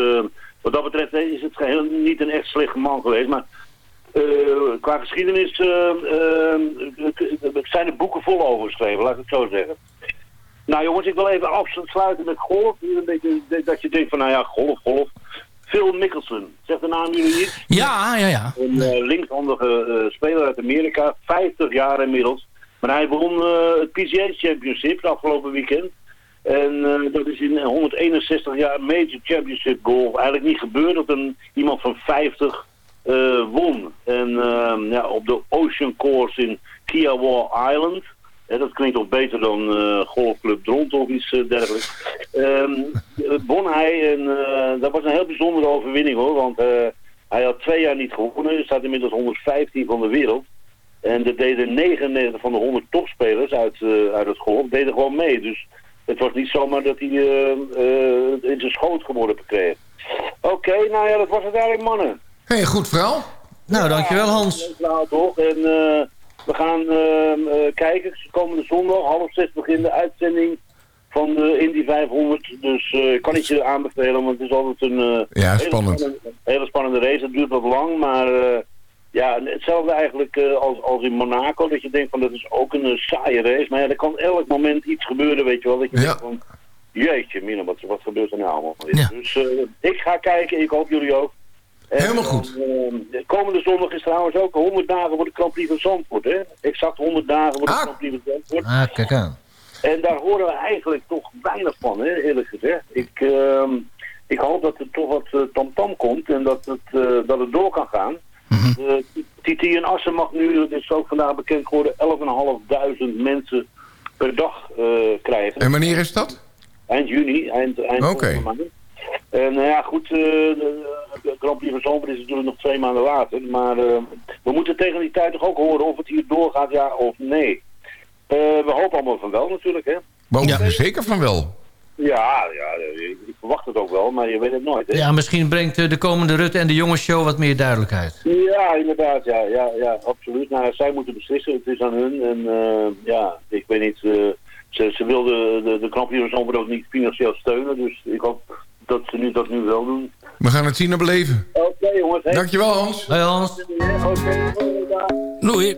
wat dat betreft is het geheel niet een echt slechte man geweest. Maar eh, qua geschiedenis eh, eh, zijn er boeken vol over geschreven, laat ik het zo zeggen. Nou jongens, ik wil even afsluiten met golf. Een beetje dat je denkt van, nou ja, golf, golf. Phil Mickelson, zegt de naam jullie niet? Ja, ja, ja. Een linkshandige speler uit Amerika, 50 jaar inmiddels. Maar hij won het PGA Championship het afgelopen weekend. En dat is in 161 jaar Major Championship Golf eigenlijk niet gebeurd dat een, iemand van 50 eh, won. En eh, ja, op de Ocean Course in Kiawah Island. Hè, dat klinkt toch beter dan eh, Golfclub Dronten of iets eh, dergelijks. Ehm, won hij en eh, dat was een heel bijzondere overwinning hoor. Want eh, hij had twee jaar niet gewonnen. Hij staat inmiddels 115 van de wereld. En er deden 99 van de 100 topspelers uit, eh, uit het golf deden gewoon mee. Dus het was niet zomaar dat hij eh, eh, in zijn schoot geworden kreeg. Oké, nou ja, dat was het eigenlijk mannen. Hey, goed verhaal. Nou, dankjewel Hans. Leuk verhaal, toch? En eh, we gaan eh, eh, kijken. Komende zondag, half zes begint de uitzending van de Indy 500. Dus eh, ik kan het je aanbevelen, want het is altijd een eh, Ja, hele, spannend. spannende, hele spannende race. Het duurt wat lang, maar eh, ja, hetzelfde eigenlijk eh, als, als in Monaco. Dat je denkt van dat is ook een eh, saaie race. Maar ja, er kan elk moment iets gebeuren, weet je wel. Dat je denkt van, jeetje, Mina, wat, wat gebeurt er nou allemaal? Dus eh, ik ga kijken, ik hoop jullie ook. En, Helemaal goed. eh, de komende zondag is trouwens ook 100 dagen voor de Grand Prix van Zandvoort. Hè? Exact 100 dagen voor de Grand Prix van Zandvoort. Ah, kijk aan. En daar horen we eigenlijk toch weinig van, hè, eerlijk gezegd. Ik, ehm, ik hoop dat er toch wat eh, tamtam komt en dat het, eh, dat het door kan gaan. Uh, TT in Assen mag nu, dat is ook vandaag bekend geworden, 11.500 mensen per dag krijgen. En wanneer is dat? Eind juni, eind, eind volgende maand. En nou ja, goed, eh, de, Grand Prix van Zandvoort is natuurlijk nog twee maanden later. Maar eh, we moeten tegen die tijd toch ook horen of het hier doorgaat, ja of nee. Eh, we hopen allemaal van wel natuurlijk, hè. We hopen er zeker van wel. Ja, ja, ik verwacht het ook wel, maar je weet het nooit, hè. Ja, misschien brengt eh, de komende Rutte en de jongensshow wat meer duidelijkheid. Ja, inderdaad, ja, ja, ja, absoluut. Nou, zij moeten beslissen, het is aan hun. En eh, ja, ik weet niet, eh, ze, ze wilden de, de Grand Prix van Zandvoort ook niet financieel steunen. Dus ik hoop dat ze nu, dat nu wel doen. We gaan het zien en beleven. Oké jongens. Hey. Dankjewel Hans. Hoi Hans. Doei.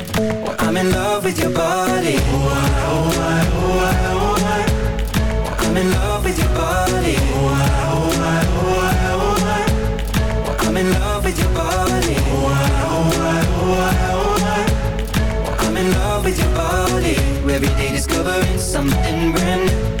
Well, I'm in love with your body. Oh, I, oh, I, oh, I, oh, I. Well, I'm in love with your body. Oh, I, oh, I, oh, I, oh, I. Well, I'm in love with your body. Oh, I, oh, I, oh, I, oh, I. Well, I'm in love with your body. Every day discovering something brand new.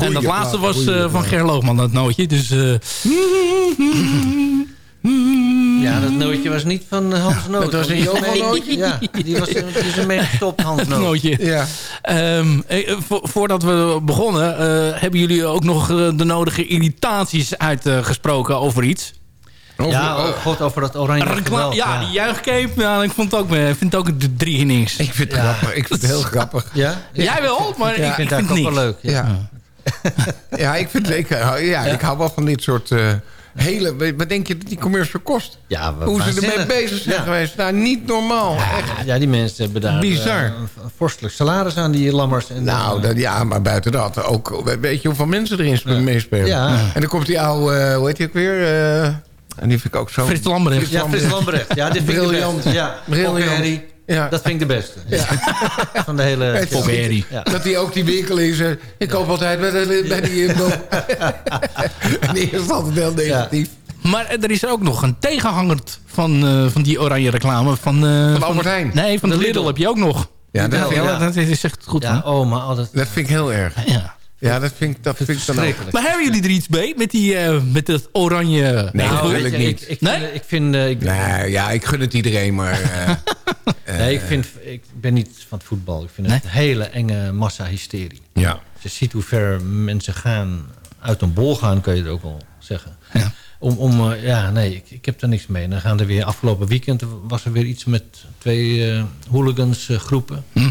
Ja. en dat laatste was eh, van Ger Loogman, dat nootje. Dus, eh, Ja, dat nootje was niet van Hans Noot. Dat was een Johan-nootje? Ja, die, was, die is ermee gestopt, Hans Noot. nootje. Ja. Ehm, eh, vo- voordat we begonnen, eh, hebben jullie ook nog de nodige irritaties uitgesproken over iets? Ja, oh god, over dat oranje geweld. ja, die juichcape, ja, ik vond het ook, ik vind het ook de drie niks. Ik vind het grappig. Ik vind het heel grappig. Ja? Jij wel, maar Ja. ik, vind het ook wel leuk. Ja. Ja, ja ik, vind, ik, hou- ja, ik hou wel van dit soort uh, hele... Wat denk je dat die commercial kost? Ja, Hoe ze ermee bezig zijn Ja. geweest. Nou, niet normaal. Echt. Ja, die mensen hebben daar Bizar. eh, een vorstelijk salaris aan, die lammers. En Nou, dan, dat, ja, maar buiten dat ook. Weet je hoeveel mensen erin spelen, meespelen? Ja. En dan komt die oude, eh, hoe heet die ook weer? Eh, en die vind ik ook zo... Frits Lambrecht. ja, Frits Lambrecht. Ja, dit vind ik beste. Ja, Briljant. Ja. Dat vind ik de beste. Van de hele... Het. Ja. Dat hij ook die winkel is. ik koop altijd bij, de, bij die... Uh, en die is altijd heel negatief. Maar er is ook nog een tegenhanger van, eh, van die oranje reclame. Van, eh, Van Albert Heijn. Nee, van de, De Lidl. Lidl. heb je ook nog. Ja, dat, Wel, dat is echt goed. Ja, oh, maar altijd... dat vind ik heel erg. Ja. Ja, dat vind ik, dat vind ik dan ook. Maar hebben jullie er iets mee met, die, eh, met het oranje... Nee, Nou, natuurlijk niet. Ik, ik, Nee? vind, ik vind... eh, ik, Nee, ja, ik gun het iedereen, maar... eh, nee, ik, vind, ik ben niet van het voetbal. Ik vind het een hele enge massa-hysterie. ja. Als je ziet hoe ver mensen gaan, uit een bol gaan, kun je het ook wel zeggen. Ja. Om, om eh, ja, nee, ik, ik heb er niks mee. En dan gaan er weer, afgelopen weekend was er weer iets met twee eh hooligans groepen. Hm.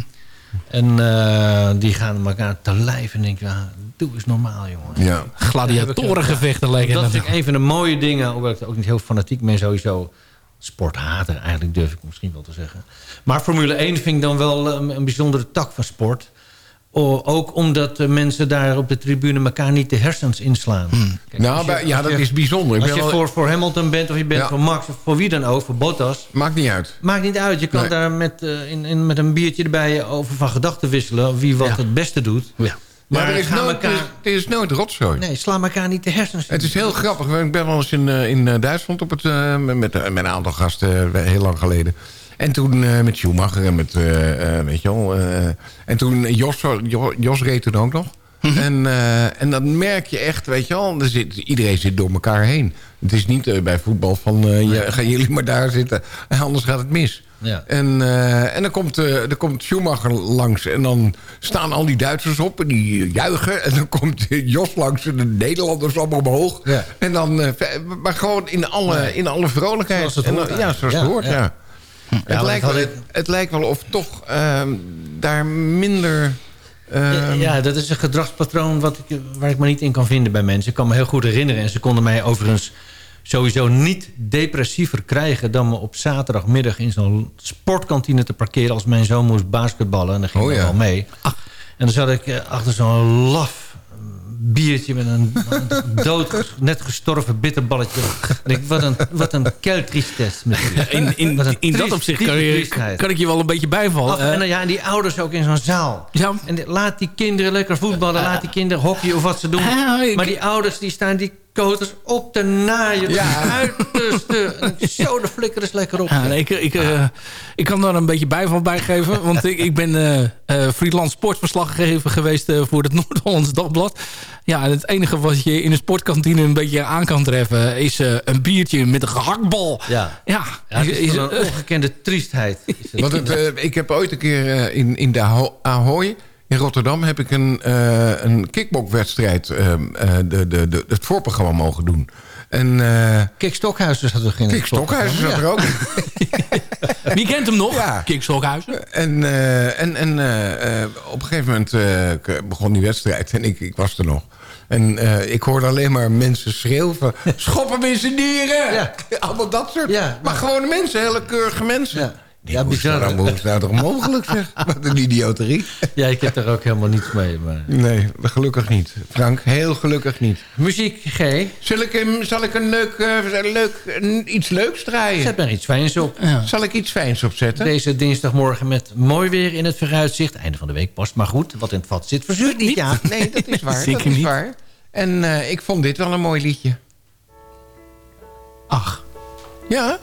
En eh, die gaan elkaar te lijf en denk ja, doe eens normaal, jongen. ja. Gladiatorengevechten lijken Dat dat. vind ik een van de mooie dingen, hoewel ik er ook niet heel fanatiek ben sowieso. Sporthater eigenlijk durf ik misschien wel te zeggen. Maar Formule 1 vind ik dan wel een, een bijzondere tak van sport. O- ook omdat de mensen daar op de tribune elkaar niet de hersens inslaan. Kijk, Nou, je- ja, dat je- is bijzonder. Ik Als je wel- voor, voor Hamilton bent of je bent Ja. voor Max of voor wie dan ook, voor Bottas. Maakt niet uit. Maakt niet uit. Je kan Nee. daar met, eh, in, in, met een biertje erbij over van gedachten wisselen. Wie wat Ja. het beste dout. Ja. Maar, er, is nooit, elkaar- er, is, er is nooit rotzooi. Nee, sla elkaar niet de hersens. Het is heel grappig. Ik ben wel eens in, eh, in eh, Duitsland op het, met, met een aantal gasten heel lang geleden. En toen eh, met Schumacher en met, eh, eh, weet je wel. en toen Jos, Jo- Jos reed toen ook nog. en, eh, en dan merk je echt, weet je wel, er zit, iedereen zit door elkaar heen. Het is niet bij voetbal van, je, gaan jullie maar daar zitten, anders gaat het mis. Ja. En, en dan komt, eh dan komt Schumacher langs en dan staan al die Duitsers op en die juichen. En dan komt Jos langs en de Nederlanders allemaal omhoog. Ja. En dan, maar gewoon in alle, in alle vrolijkheid. Zoals het En ja, zoals het hoort, ja. ja. Ja, het, lijkt wel, het, lijkt wel of toch ehm, daar minder... ehm, ja, dat is een gedragspatroon wat ik, waar ik me niet in kan vinden bij mensen. Ik kan me heel goed herinneren. En ze konden mij overigens sowieso niet depressiever krijgen... dan me op zaterdagmiddag in zo'n sportkantine te parkeren... als mijn zoon moest basketballen. En dan ging Oh, ik ja. wel mee. En dan zat ik eh, achter zo'n laf biertje met een dood, net gestorven bitterballetje. En ik, wat een, wat een. In, in, een in dat opzicht kan, je, kan ik je wel een beetje bijvallen. Af- en, dan, ja, en die ouders ook in zo'n zaal. Ja. En laat die kinderen lekker voetballen. Laat die kinderen hockey of wat ze doen. Ik- Maar die ouders die staan die koters op te naaien. Ja. Uiterste. Zo de flikker is lekker op. Ja, nee, ik, ik, eh, ik kan daar een beetje bijval bij geven. Want ik, ik ben eh eh, freelance sportverslaggever geweest voor het Noord-Hollands Dagblad. Ja, en het enige wat je in een sportkantine een beetje aan kan treffen... is eh, een biertje met een gehaktbal. Ja. Ja, Ja, het is, een ongekende triestheid. Is het. Want het, ik heb ooit een keer in, in de Aho- Ahoy in Rotterdam... heb ik een, eh een kickboxwedstrijd, ehm, eh, de, de, de, het voorprogramma mogen doen. En eh Kik Stokhuizen zat er geen Kik Stokhuizen zat er ook. wie kent hem nog? Ja. Kik Stokhuizen. En, eh, en, en eh, eh, op een gegeven moment eh, begon die wedstrijd en ik, ik was er nog. En eh, ik hoorde alleen maar mensen schreeuwen van... Schop hem in zijn dieren! Ja. Allemaal dat soort. Ja. maar gewone mensen, hele keurige mensen. Ja. Die bizar, dat nou- hoe is dat toch mogelijk zeg? Wat een idioterie. Ja, ik heb daar ook helemaal niets mee. Maar... Nee, gelukkig niet. Frank, heel gelukkig niet. Muziek, G. Zal ik, hem, zal ik een leuk, eh, leuk, een- iets leuks draaien? Zet maar iets fijns op. Zal ik iets fijns opzetten? Deze dinsdagmorgen met mooi weer in het vooruitzicht. Einde van de week past. Maar goed, wat in het vat zit, verzuurt niet. Ja. Nee, dat is waar. dat Zeker is niet. waar. En eh, ik vond dit wel een mooi liedje. Ach, Ja?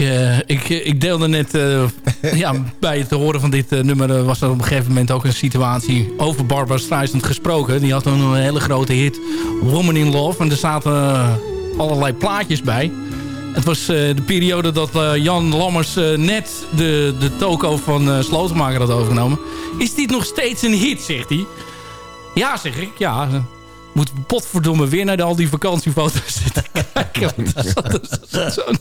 Ik, eh, ik, ik deelde net... eh, ja, bij het horen van dit eh, nummer eh, was er op een gegeven moment ook een situatie... over Barbara Streisand gesproken. Die had een hele grote hit, Woman in Love. En er zaten eh, allerlei plaatjes bij. Het was eh, de periode dat eh, Jan Lammers eh, net de, de toko van eh Slotenmaker had overgenomen. Is dit nog steeds een hit, zegt hij. Ja, zeg ik. Ja, moet potverdomme weer naar de, al die vakantiefoto's zitten kijken. Zat- er zat Zo'n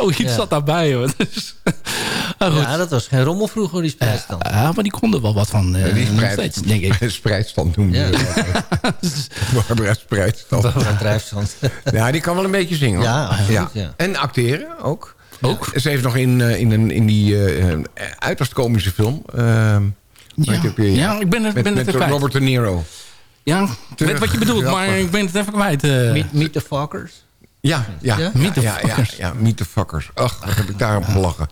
zoiets Ja. zat daarbij. Hoor. Dus. Ja, dat was geen rommel vroeger, die spreidstand. Ja, maar die konden wel wat van. eh, die nog spreid- steeds, denk ik. Spreidstand noemde Ja. Barbara Spreidstand. Barbara Drijfstand. Ja, die kan wel een beetje zingen. hoor. Ja, absoluut, ja. En acteren ook. Ook? Ze heeft nog in, eh, in, een, in die eh, eh, uiterst komische film... eh, hoe Ja. weer? Ja, ik ben het- met, ben het met kwijt. Robert De Niro. Ja, ik weet wat je bedoelt, maar ik ben het even kwijt. eh. Meet, meet the Fuckers. Ja, ja. Ja? ja, Meet the ja, ja, Fuckers. ja, Meet the Fuckers. Ach, wat heb ik daarop gelachen.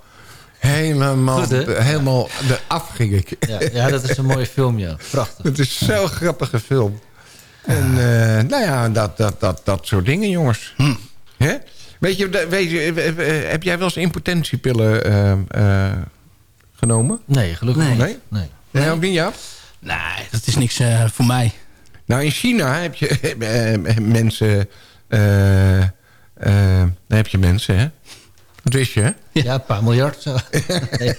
Helemaal, Goed, helemaal de af ging ik. Ja, ja, dat is een mooie film, ja. Prachtig. Het is zo'n grappige film. En eh, nou ja, dat, dat, dat, dat soort dingen, jongens. Hm. Hè? Weet je, weet je, eh, eh, heb jij wel eens impotentiepillen genomen? Nee, gelukkig Nee. niet. Nee? Nee. Nee, ja? Nee, dat is niks voor mij. Nou, in China heb je mensen... eh, daar heb je mensen, hè? Dat wist je, hè? Ja, een paar miljard. Nee.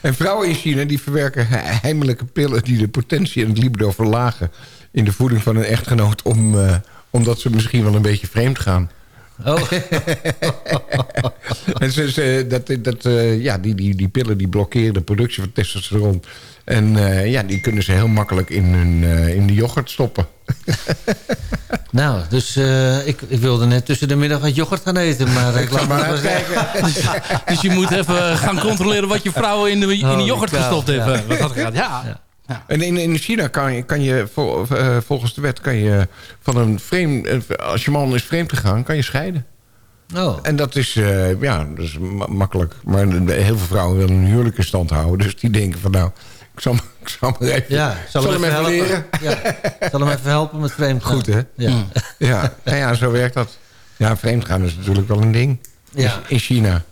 En vrouwen in China die verwerken he- heimelijke pillen... die de potentie en het libido verlagen... in de voeding van een echtgenoot... Om, eh, omdat ze misschien wel een beetje vreemd gaan. Oh, en ze, ze- dat, dat, eh, ja, die, die, die pillen die blokkeren de productie van testosteron. En eh, ja, die kunnen ze heel makkelijk in, hun, eh, in de yoghurt stoppen. nou, dus eh, ik, ik wilde net tussen de middag wat yoghurt gaan eten. Maar ik laat maar maar uitkijken. Dus je moet even gaan controleren wat je vrouw in de, in de Holy yoghurt gestopt heeft. ja. Wat dat gaat. Ja. En in, in China kan je, kan je vol- volgens de wet kan je van een vreemd... Als je man is vreemd gegaan, kan je scheiden. Oh, En dat is, ja, dat is ma- makkelijk. Maar heel veel vrouwen willen hun huwelijk in stand houden. Dus die denken van nou, ik zal, ik zal maar even, ja, zal, zal hem even leren. Ja, zal hem even helpen met vreemd gaan. Goed, hè? Ja. Ja, nou ja, zo werkt dat. Ja, vreemdgaan is natuurlijk wel een ding. Ja. In China.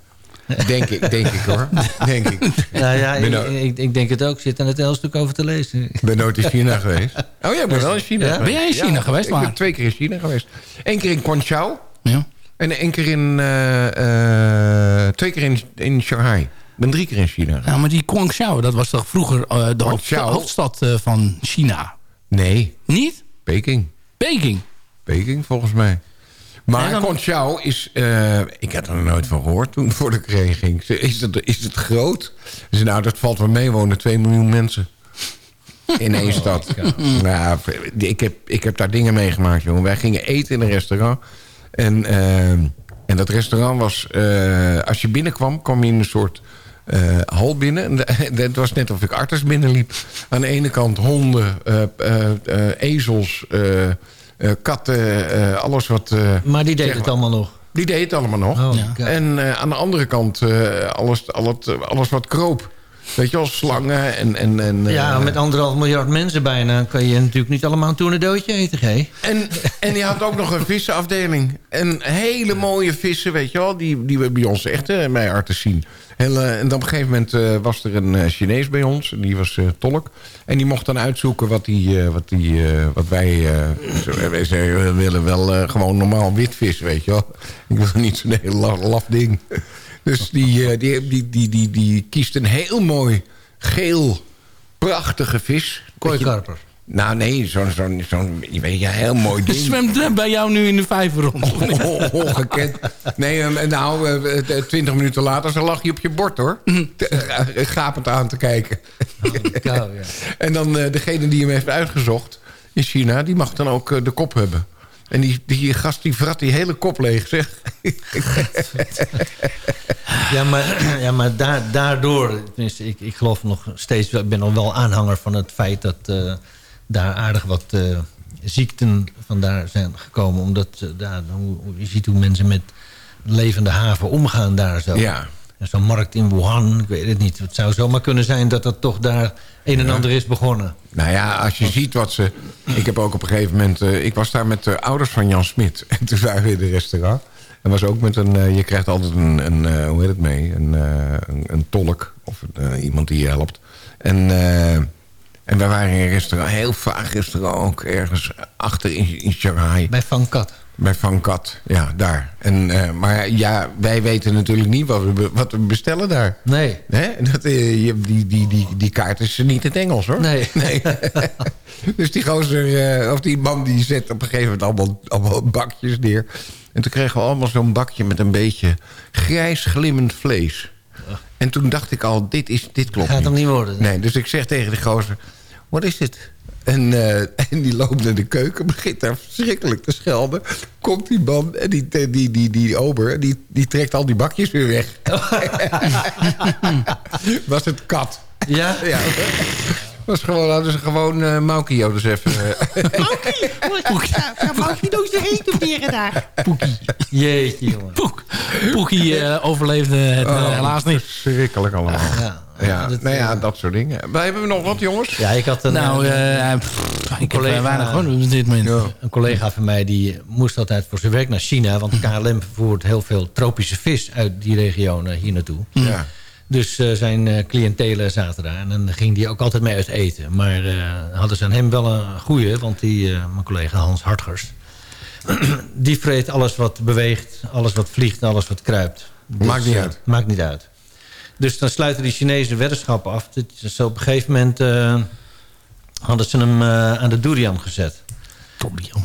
Denk ik, denk ik hoor. Denk ik. Nou ja, ik, ik, ik denk het ook. Ik zit er net een heel stuk over te lezen. Ik ben nooit in China geweest. Oh ja, ik ben wel in China Ja? geweest. Ben jij in China geweest, Ik ben twee keer in China geweest. Eén keer in Guangzhou. Ja. En één keer in... eh, eh, twee keer in, in Shanghai. Ben drie keer in China. Ja, maar die Guangzhou, dat was toch vroeger eh, de Guangzhou? hoofdstad eh, van China? Nee, Niet? Peking. Peking. Peking, volgens mij. Maar Nee, dan- Guangzhou is... eh, ik had er nooit van gehoord toen voordat ik erheen ging. Is het, is het groot? Nou, dat valt wel mee. wonen 2 miljoen mensen. In één stad. Nou, ik heb, ik heb daar dingen meegemaakt, jongen. Wij gingen eten in een restaurant. En, en dat restaurant was... als je binnenkwam, kwam je in een soort... eh, hal binnen. En de- Het was net of ik arters binnenliep. Aan de ene kant honden, eh, eh, eh, ezels, eh, eh, katten, eh, alles wat... eh, Maar die deed zeg het allemaal nog. Die deed het allemaal nog. Oh, Ja. En eh, aan de andere kant eh, alles, al het, alles wat kroop. Weet je wel, slangen en... en, en Ja, eh, met anderhalf miljard mensen bijna... kan je natuurlijk niet allemaal een toernedootje eten, G. En, en die had ook nog een vissenafdeling. En hele mooie vissen, weet je wel. Die, die we bij ons echt eh, bij artis zien. En, en dan op een gegeven moment eh, was er een Chinees bij ons. En die was tolk. En die mocht dan uitzoeken wat, die, wat, die, wat wij... wij zeiden, we willen wel gewoon normaal witvis, weet je wel. Ik wil niet zo'n heel laf, laf ding. Dus die, eh, die, die, die, die, die kiest een heel mooi geel, prachtige vis. Kooikarper. Nou nee, zo'n zo'n zo'n je weet je, heel mooi ding. zwemt bij jou nu in de vijver rond. Oh, ongekend. Nee, eh, nou, eh, eh, twintig minuten later zo lag je op je bord, hoor. Gapend aan te kijken. Kou, ja. En dan eh, degene die hem heeft uitgezocht in China... die mag dan ook de kop hebben. En die, die gast die vrat die hele kop leeg, zeg. Ja, maar, ja, maar daar, daardoor... Tenminste, ik, ik geloof nog steeds... wel- Ik ben nog wel aanhanger van het feit dat eh, daar aardig wat eh, ziekten vandaan zijn gekomen. Omdat eh, daar, hoe- je ziet hoe mensen met levende haven omgaan daar zo. Ja. Zo'n markt in Wuhan, ik weet het niet. Het zou zomaar kunnen zijn dat dat toch daar een en ander is begonnen. Nou ja, als je ziet wat ze... Ik heb ook op een gegeven moment... eh, ik was daar met de ouders van Jan Smit. En toen waren we in de restaurant. En was ook met een... eh, je krijgt altijd een... een eh, hoe heet het mee? Een, een, een tolk. Of iemand die je helpt. En... en wij waren in een restaurant, heel vaag restaurant ook, ergens achter in, in Shanghai. Bij Van Kat. Bij Van Kat, ja, daar. En, eh, maar ja, wij weten natuurlijk niet wat we, wat we bestellen daar. Nee. Hè? Dat, eh, je- die, die, die, die kaart is niet in het Engels, hoor. Nee. nee. dus die gozer, eh, of die man, die zet op een gegeven moment allemaal, allemaal bakjes neer. En toen kregen we allemaal zo'n bakje met een beetje grijs glimmend vlees. En toen dacht ik al, dit, is, dit klopt Gaat hem niet worden. Nee, dus ik zeg tegen de gozer, wat is dit? En, eh, en die loopt naar de keuken, begint daar verschrikkelijk te schelden. Komt die man en die, die, die, die, die ober, die, die trekt al die bakjes weer weg. Was het kat. Ja? Ja. Was gewoon, hadden ze gewoon uh, Maukio dus even... eh, Mag je nog eens leren daar? Jeetje, jongen. Poek. Poekie eh, overleefde het Oh, helaas niet. Verschrikkelijk allemaal. Ja. Ja, Dat, nou ja, dat soort dingen. Wij hebben nog wat, jongens? Ja, ik had een, Nou, eh, eh, pff, ik heb collega- weinig op dit moment. een collega van mij die moest altijd voor zijn werk naar China. Want KLM vervoert heel veel tropische vis uit die regio eh, hier naartoe. Ja. Dus eh, zijn eh cliëntelen zaten daar. En dan ging die ook altijd mee uit eten. Maar eh, hadden ze aan hem wel een goeie. Want die, mijn collega Hans Hartgers... die vreet alles wat beweegt. Alles wat vliegt. Alles wat kruipt. Dus, Maakt niet uit. Maakt niet uit. Dus dan sluiten die Chinese weddenschappen af. Zo op een gegeven moment... hadden ze hem aan de durian gezet.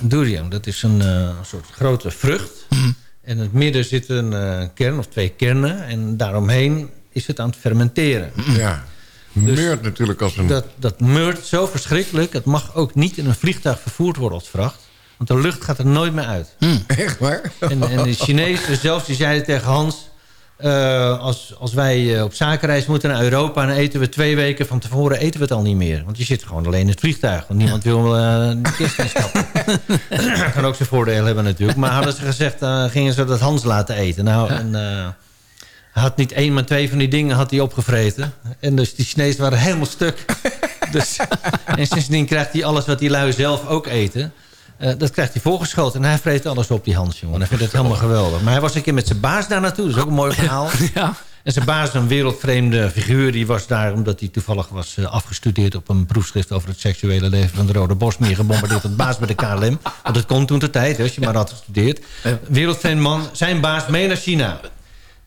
Durian, dat is een soort grote vrucht. Mhm. En in het midden zit een kern of twee kernen. En daaromheen is het aan het fermenteren. Ja. Meurt natuurlijk als een... Dat, dat meurt zo verschrikkelijk. Het mag ook niet in een vliegtuig vervoerd worden als vracht. Want de lucht gaat er nooit meer uit. Echt waar? En, en de Chinezen zelfs, die zeiden tegen Hans... eh, als, als wij eh, op zakenreis moeten naar Europa... dan eten we twee weken van tevoren eten we het al niet meer. Want je zit gewoon alleen in het vliegtuig. Want niemand wil eh de kist instappen. kan ook zijn voordeel hebben natuurlijk. Maar hadden ze gezegd, eh, gingen ze dat Hans laten eten. Nou, en, had niet één, maar twee van die dingen had hij opgevreten. En dus die Chinezen waren helemaal stuk. dus, en sindsdien krijgt hij alles wat die lui zelf ook eten... Eh, dat krijgt hij voorgeschoten. En hij vreet alles op, die Hans, jongen. Hij vindt het helemaal geweldig. Maar hij was een keer met zijn baas daar naartoe. Dat is ook een mooi verhaal. Ja. En zijn baas, een wereldvreemde figuur... die was daar omdat hij toevallig was eh, afgestudeerd... op een proefschrift over het seksuele leven van de Rode Bosmeer... gebombardeerd tot baas bij de KLM. Want dat kon toen de tijd, als je maar had gestudeerd. Wereldvreemd man, zijn baas mee naar China.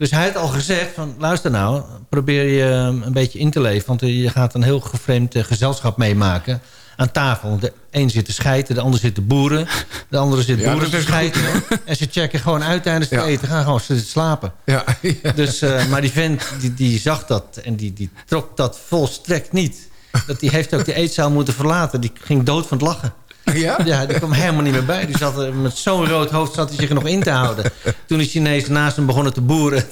Dus hij had al gezegd van... luister nou, probeer je eh, een beetje in te leven... want je gaat een heel gevreemd eh, gezelschap meemaken... aan tafel. De een zit te schijten, de ander zit te boeren. De andere zit Ja, boeren te is schijten. En ze checken gewoon uit tijdens het Ja. eten. Gaan gewoon zitten slapen. Ja, Dus, eh, maar die vent die, die zag dat en die, die trok dat volstrekt niet. Dat die heeft ook de eetzaal moeten verlaten. Die ging dood van het lachen. Ja? Ja, die kwam helemaal niet meer bij. Die zat er, met zo'n rood hoofd zat hij zich er nog in te houden. Toen de Chinezen naast hem begonnen te boeren.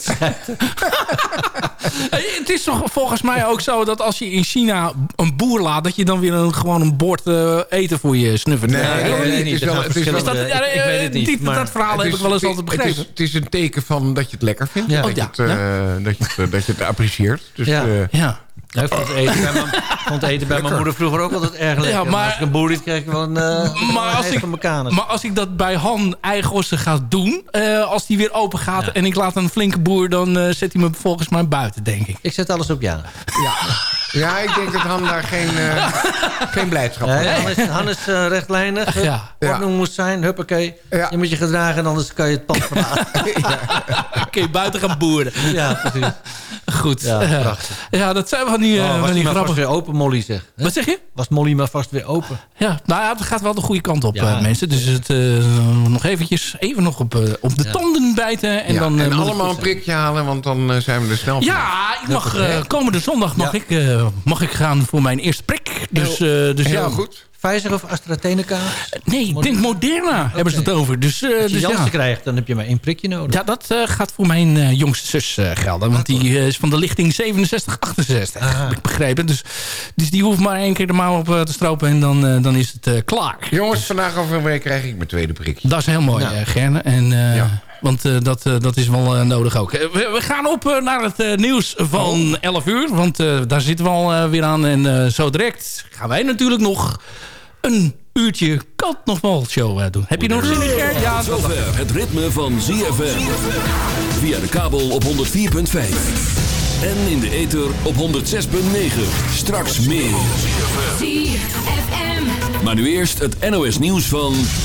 Het is toch volgens mij ook zo dat als je in China een boer laat... dat je dan weer een, gewoon een bord eh, eten voor je snuffert. Nee, nee, dat nee, niet. het is dat- ja, ik, ik weet het niet. die- maar dat verhaal heb Het ik wel eens altijd het is, begrepen. het is een teken van dat je het lekker vindt. Ja. Dat, Oh, je ja. het, eh, dat, je het, dat je het apprecieert. Dus, Ja. eh, Ja. Ja, ik vond eten bij mijn, vond eten bij mijn moeder vroeger ook altijd erg lekker. Ja, maar- als ik een boer liet, kreeg ik wel een, uh, Maar als, ik, maar als ik dat bij Han Eigossen ga doen... eh, als die weer open gaat en ik laat een flinke boer... dan eh, zet hij me volgens mij buiten, denk ik. Ik zet alles op ja. ja, ik denk dat Han daar geen, eh, geen blijdschap van Ja, heeft. Han is, Han is rechtlijnig. Hup, Ja. Ordnung moet zijn, huppakee. Ja. Je moet je gedragen, anders kan je het pad verlaten. Kun je buiten gaan boeren. ja, precies. Goed. Ja, Ja, prachtig. ja dat zijn van die, eh, Oh, van was die maar grappen. weer open, Molly zeg. Hè? Wat zeg je? Was Molly maar vast weer open. Ja, nou ja, het gaat wel de goede kant op, Ja. eh, mensen. Dus het, eh, nog eventjes even nog op, eh, op de Ja. tanden bijten. En Ja, dan, eh, en allemaal een prikje halen, want dan eh, zijn we er snel vanaf. Ja, ik mag, eh, komende zondag mag, Ja. ik, eh, mag ik gaan voor mijn eerste prik. Dus, eh, dus Heel ja. goed. Pfizer of AstraZeneca? Nee, ik denk Moderna hebben ze het over. Dus, eh, Als je dus Janssen ja. krijgt, dan heb je maar één prikje nodig. Ja, dat eh, gaat voor mijn eh, jongste zus eh, gelden. Want die eh, is van de lichting 67-68, Ah. heb ik begrepen. Dus, dus die hoeft maar één keer de mouw op eh, te stropen en dan, eh, dan is het eh, klaar. Jongens, vandaag over een week krijg ik mijn tweede prikje. Dat is heel mooi, eh, Gerne. En, eh, Ja. Want eh, dat, eh, dat is wel eh, nodig ook. We, we gaan op eh, naar het nieuws van 11 uur. Want eh, daar zitten we al eh, weer aan. En eh, zo direct gaan wij natuurlijk nog een uurtje Kat nog wel show eh, doen. Heb je nog zin in? Ja, zover het ritme van ZFM. Via de kabel op 104.5. En in de ether op 106.9. Straks meer. Maar nu eerst het NOS nieuws van...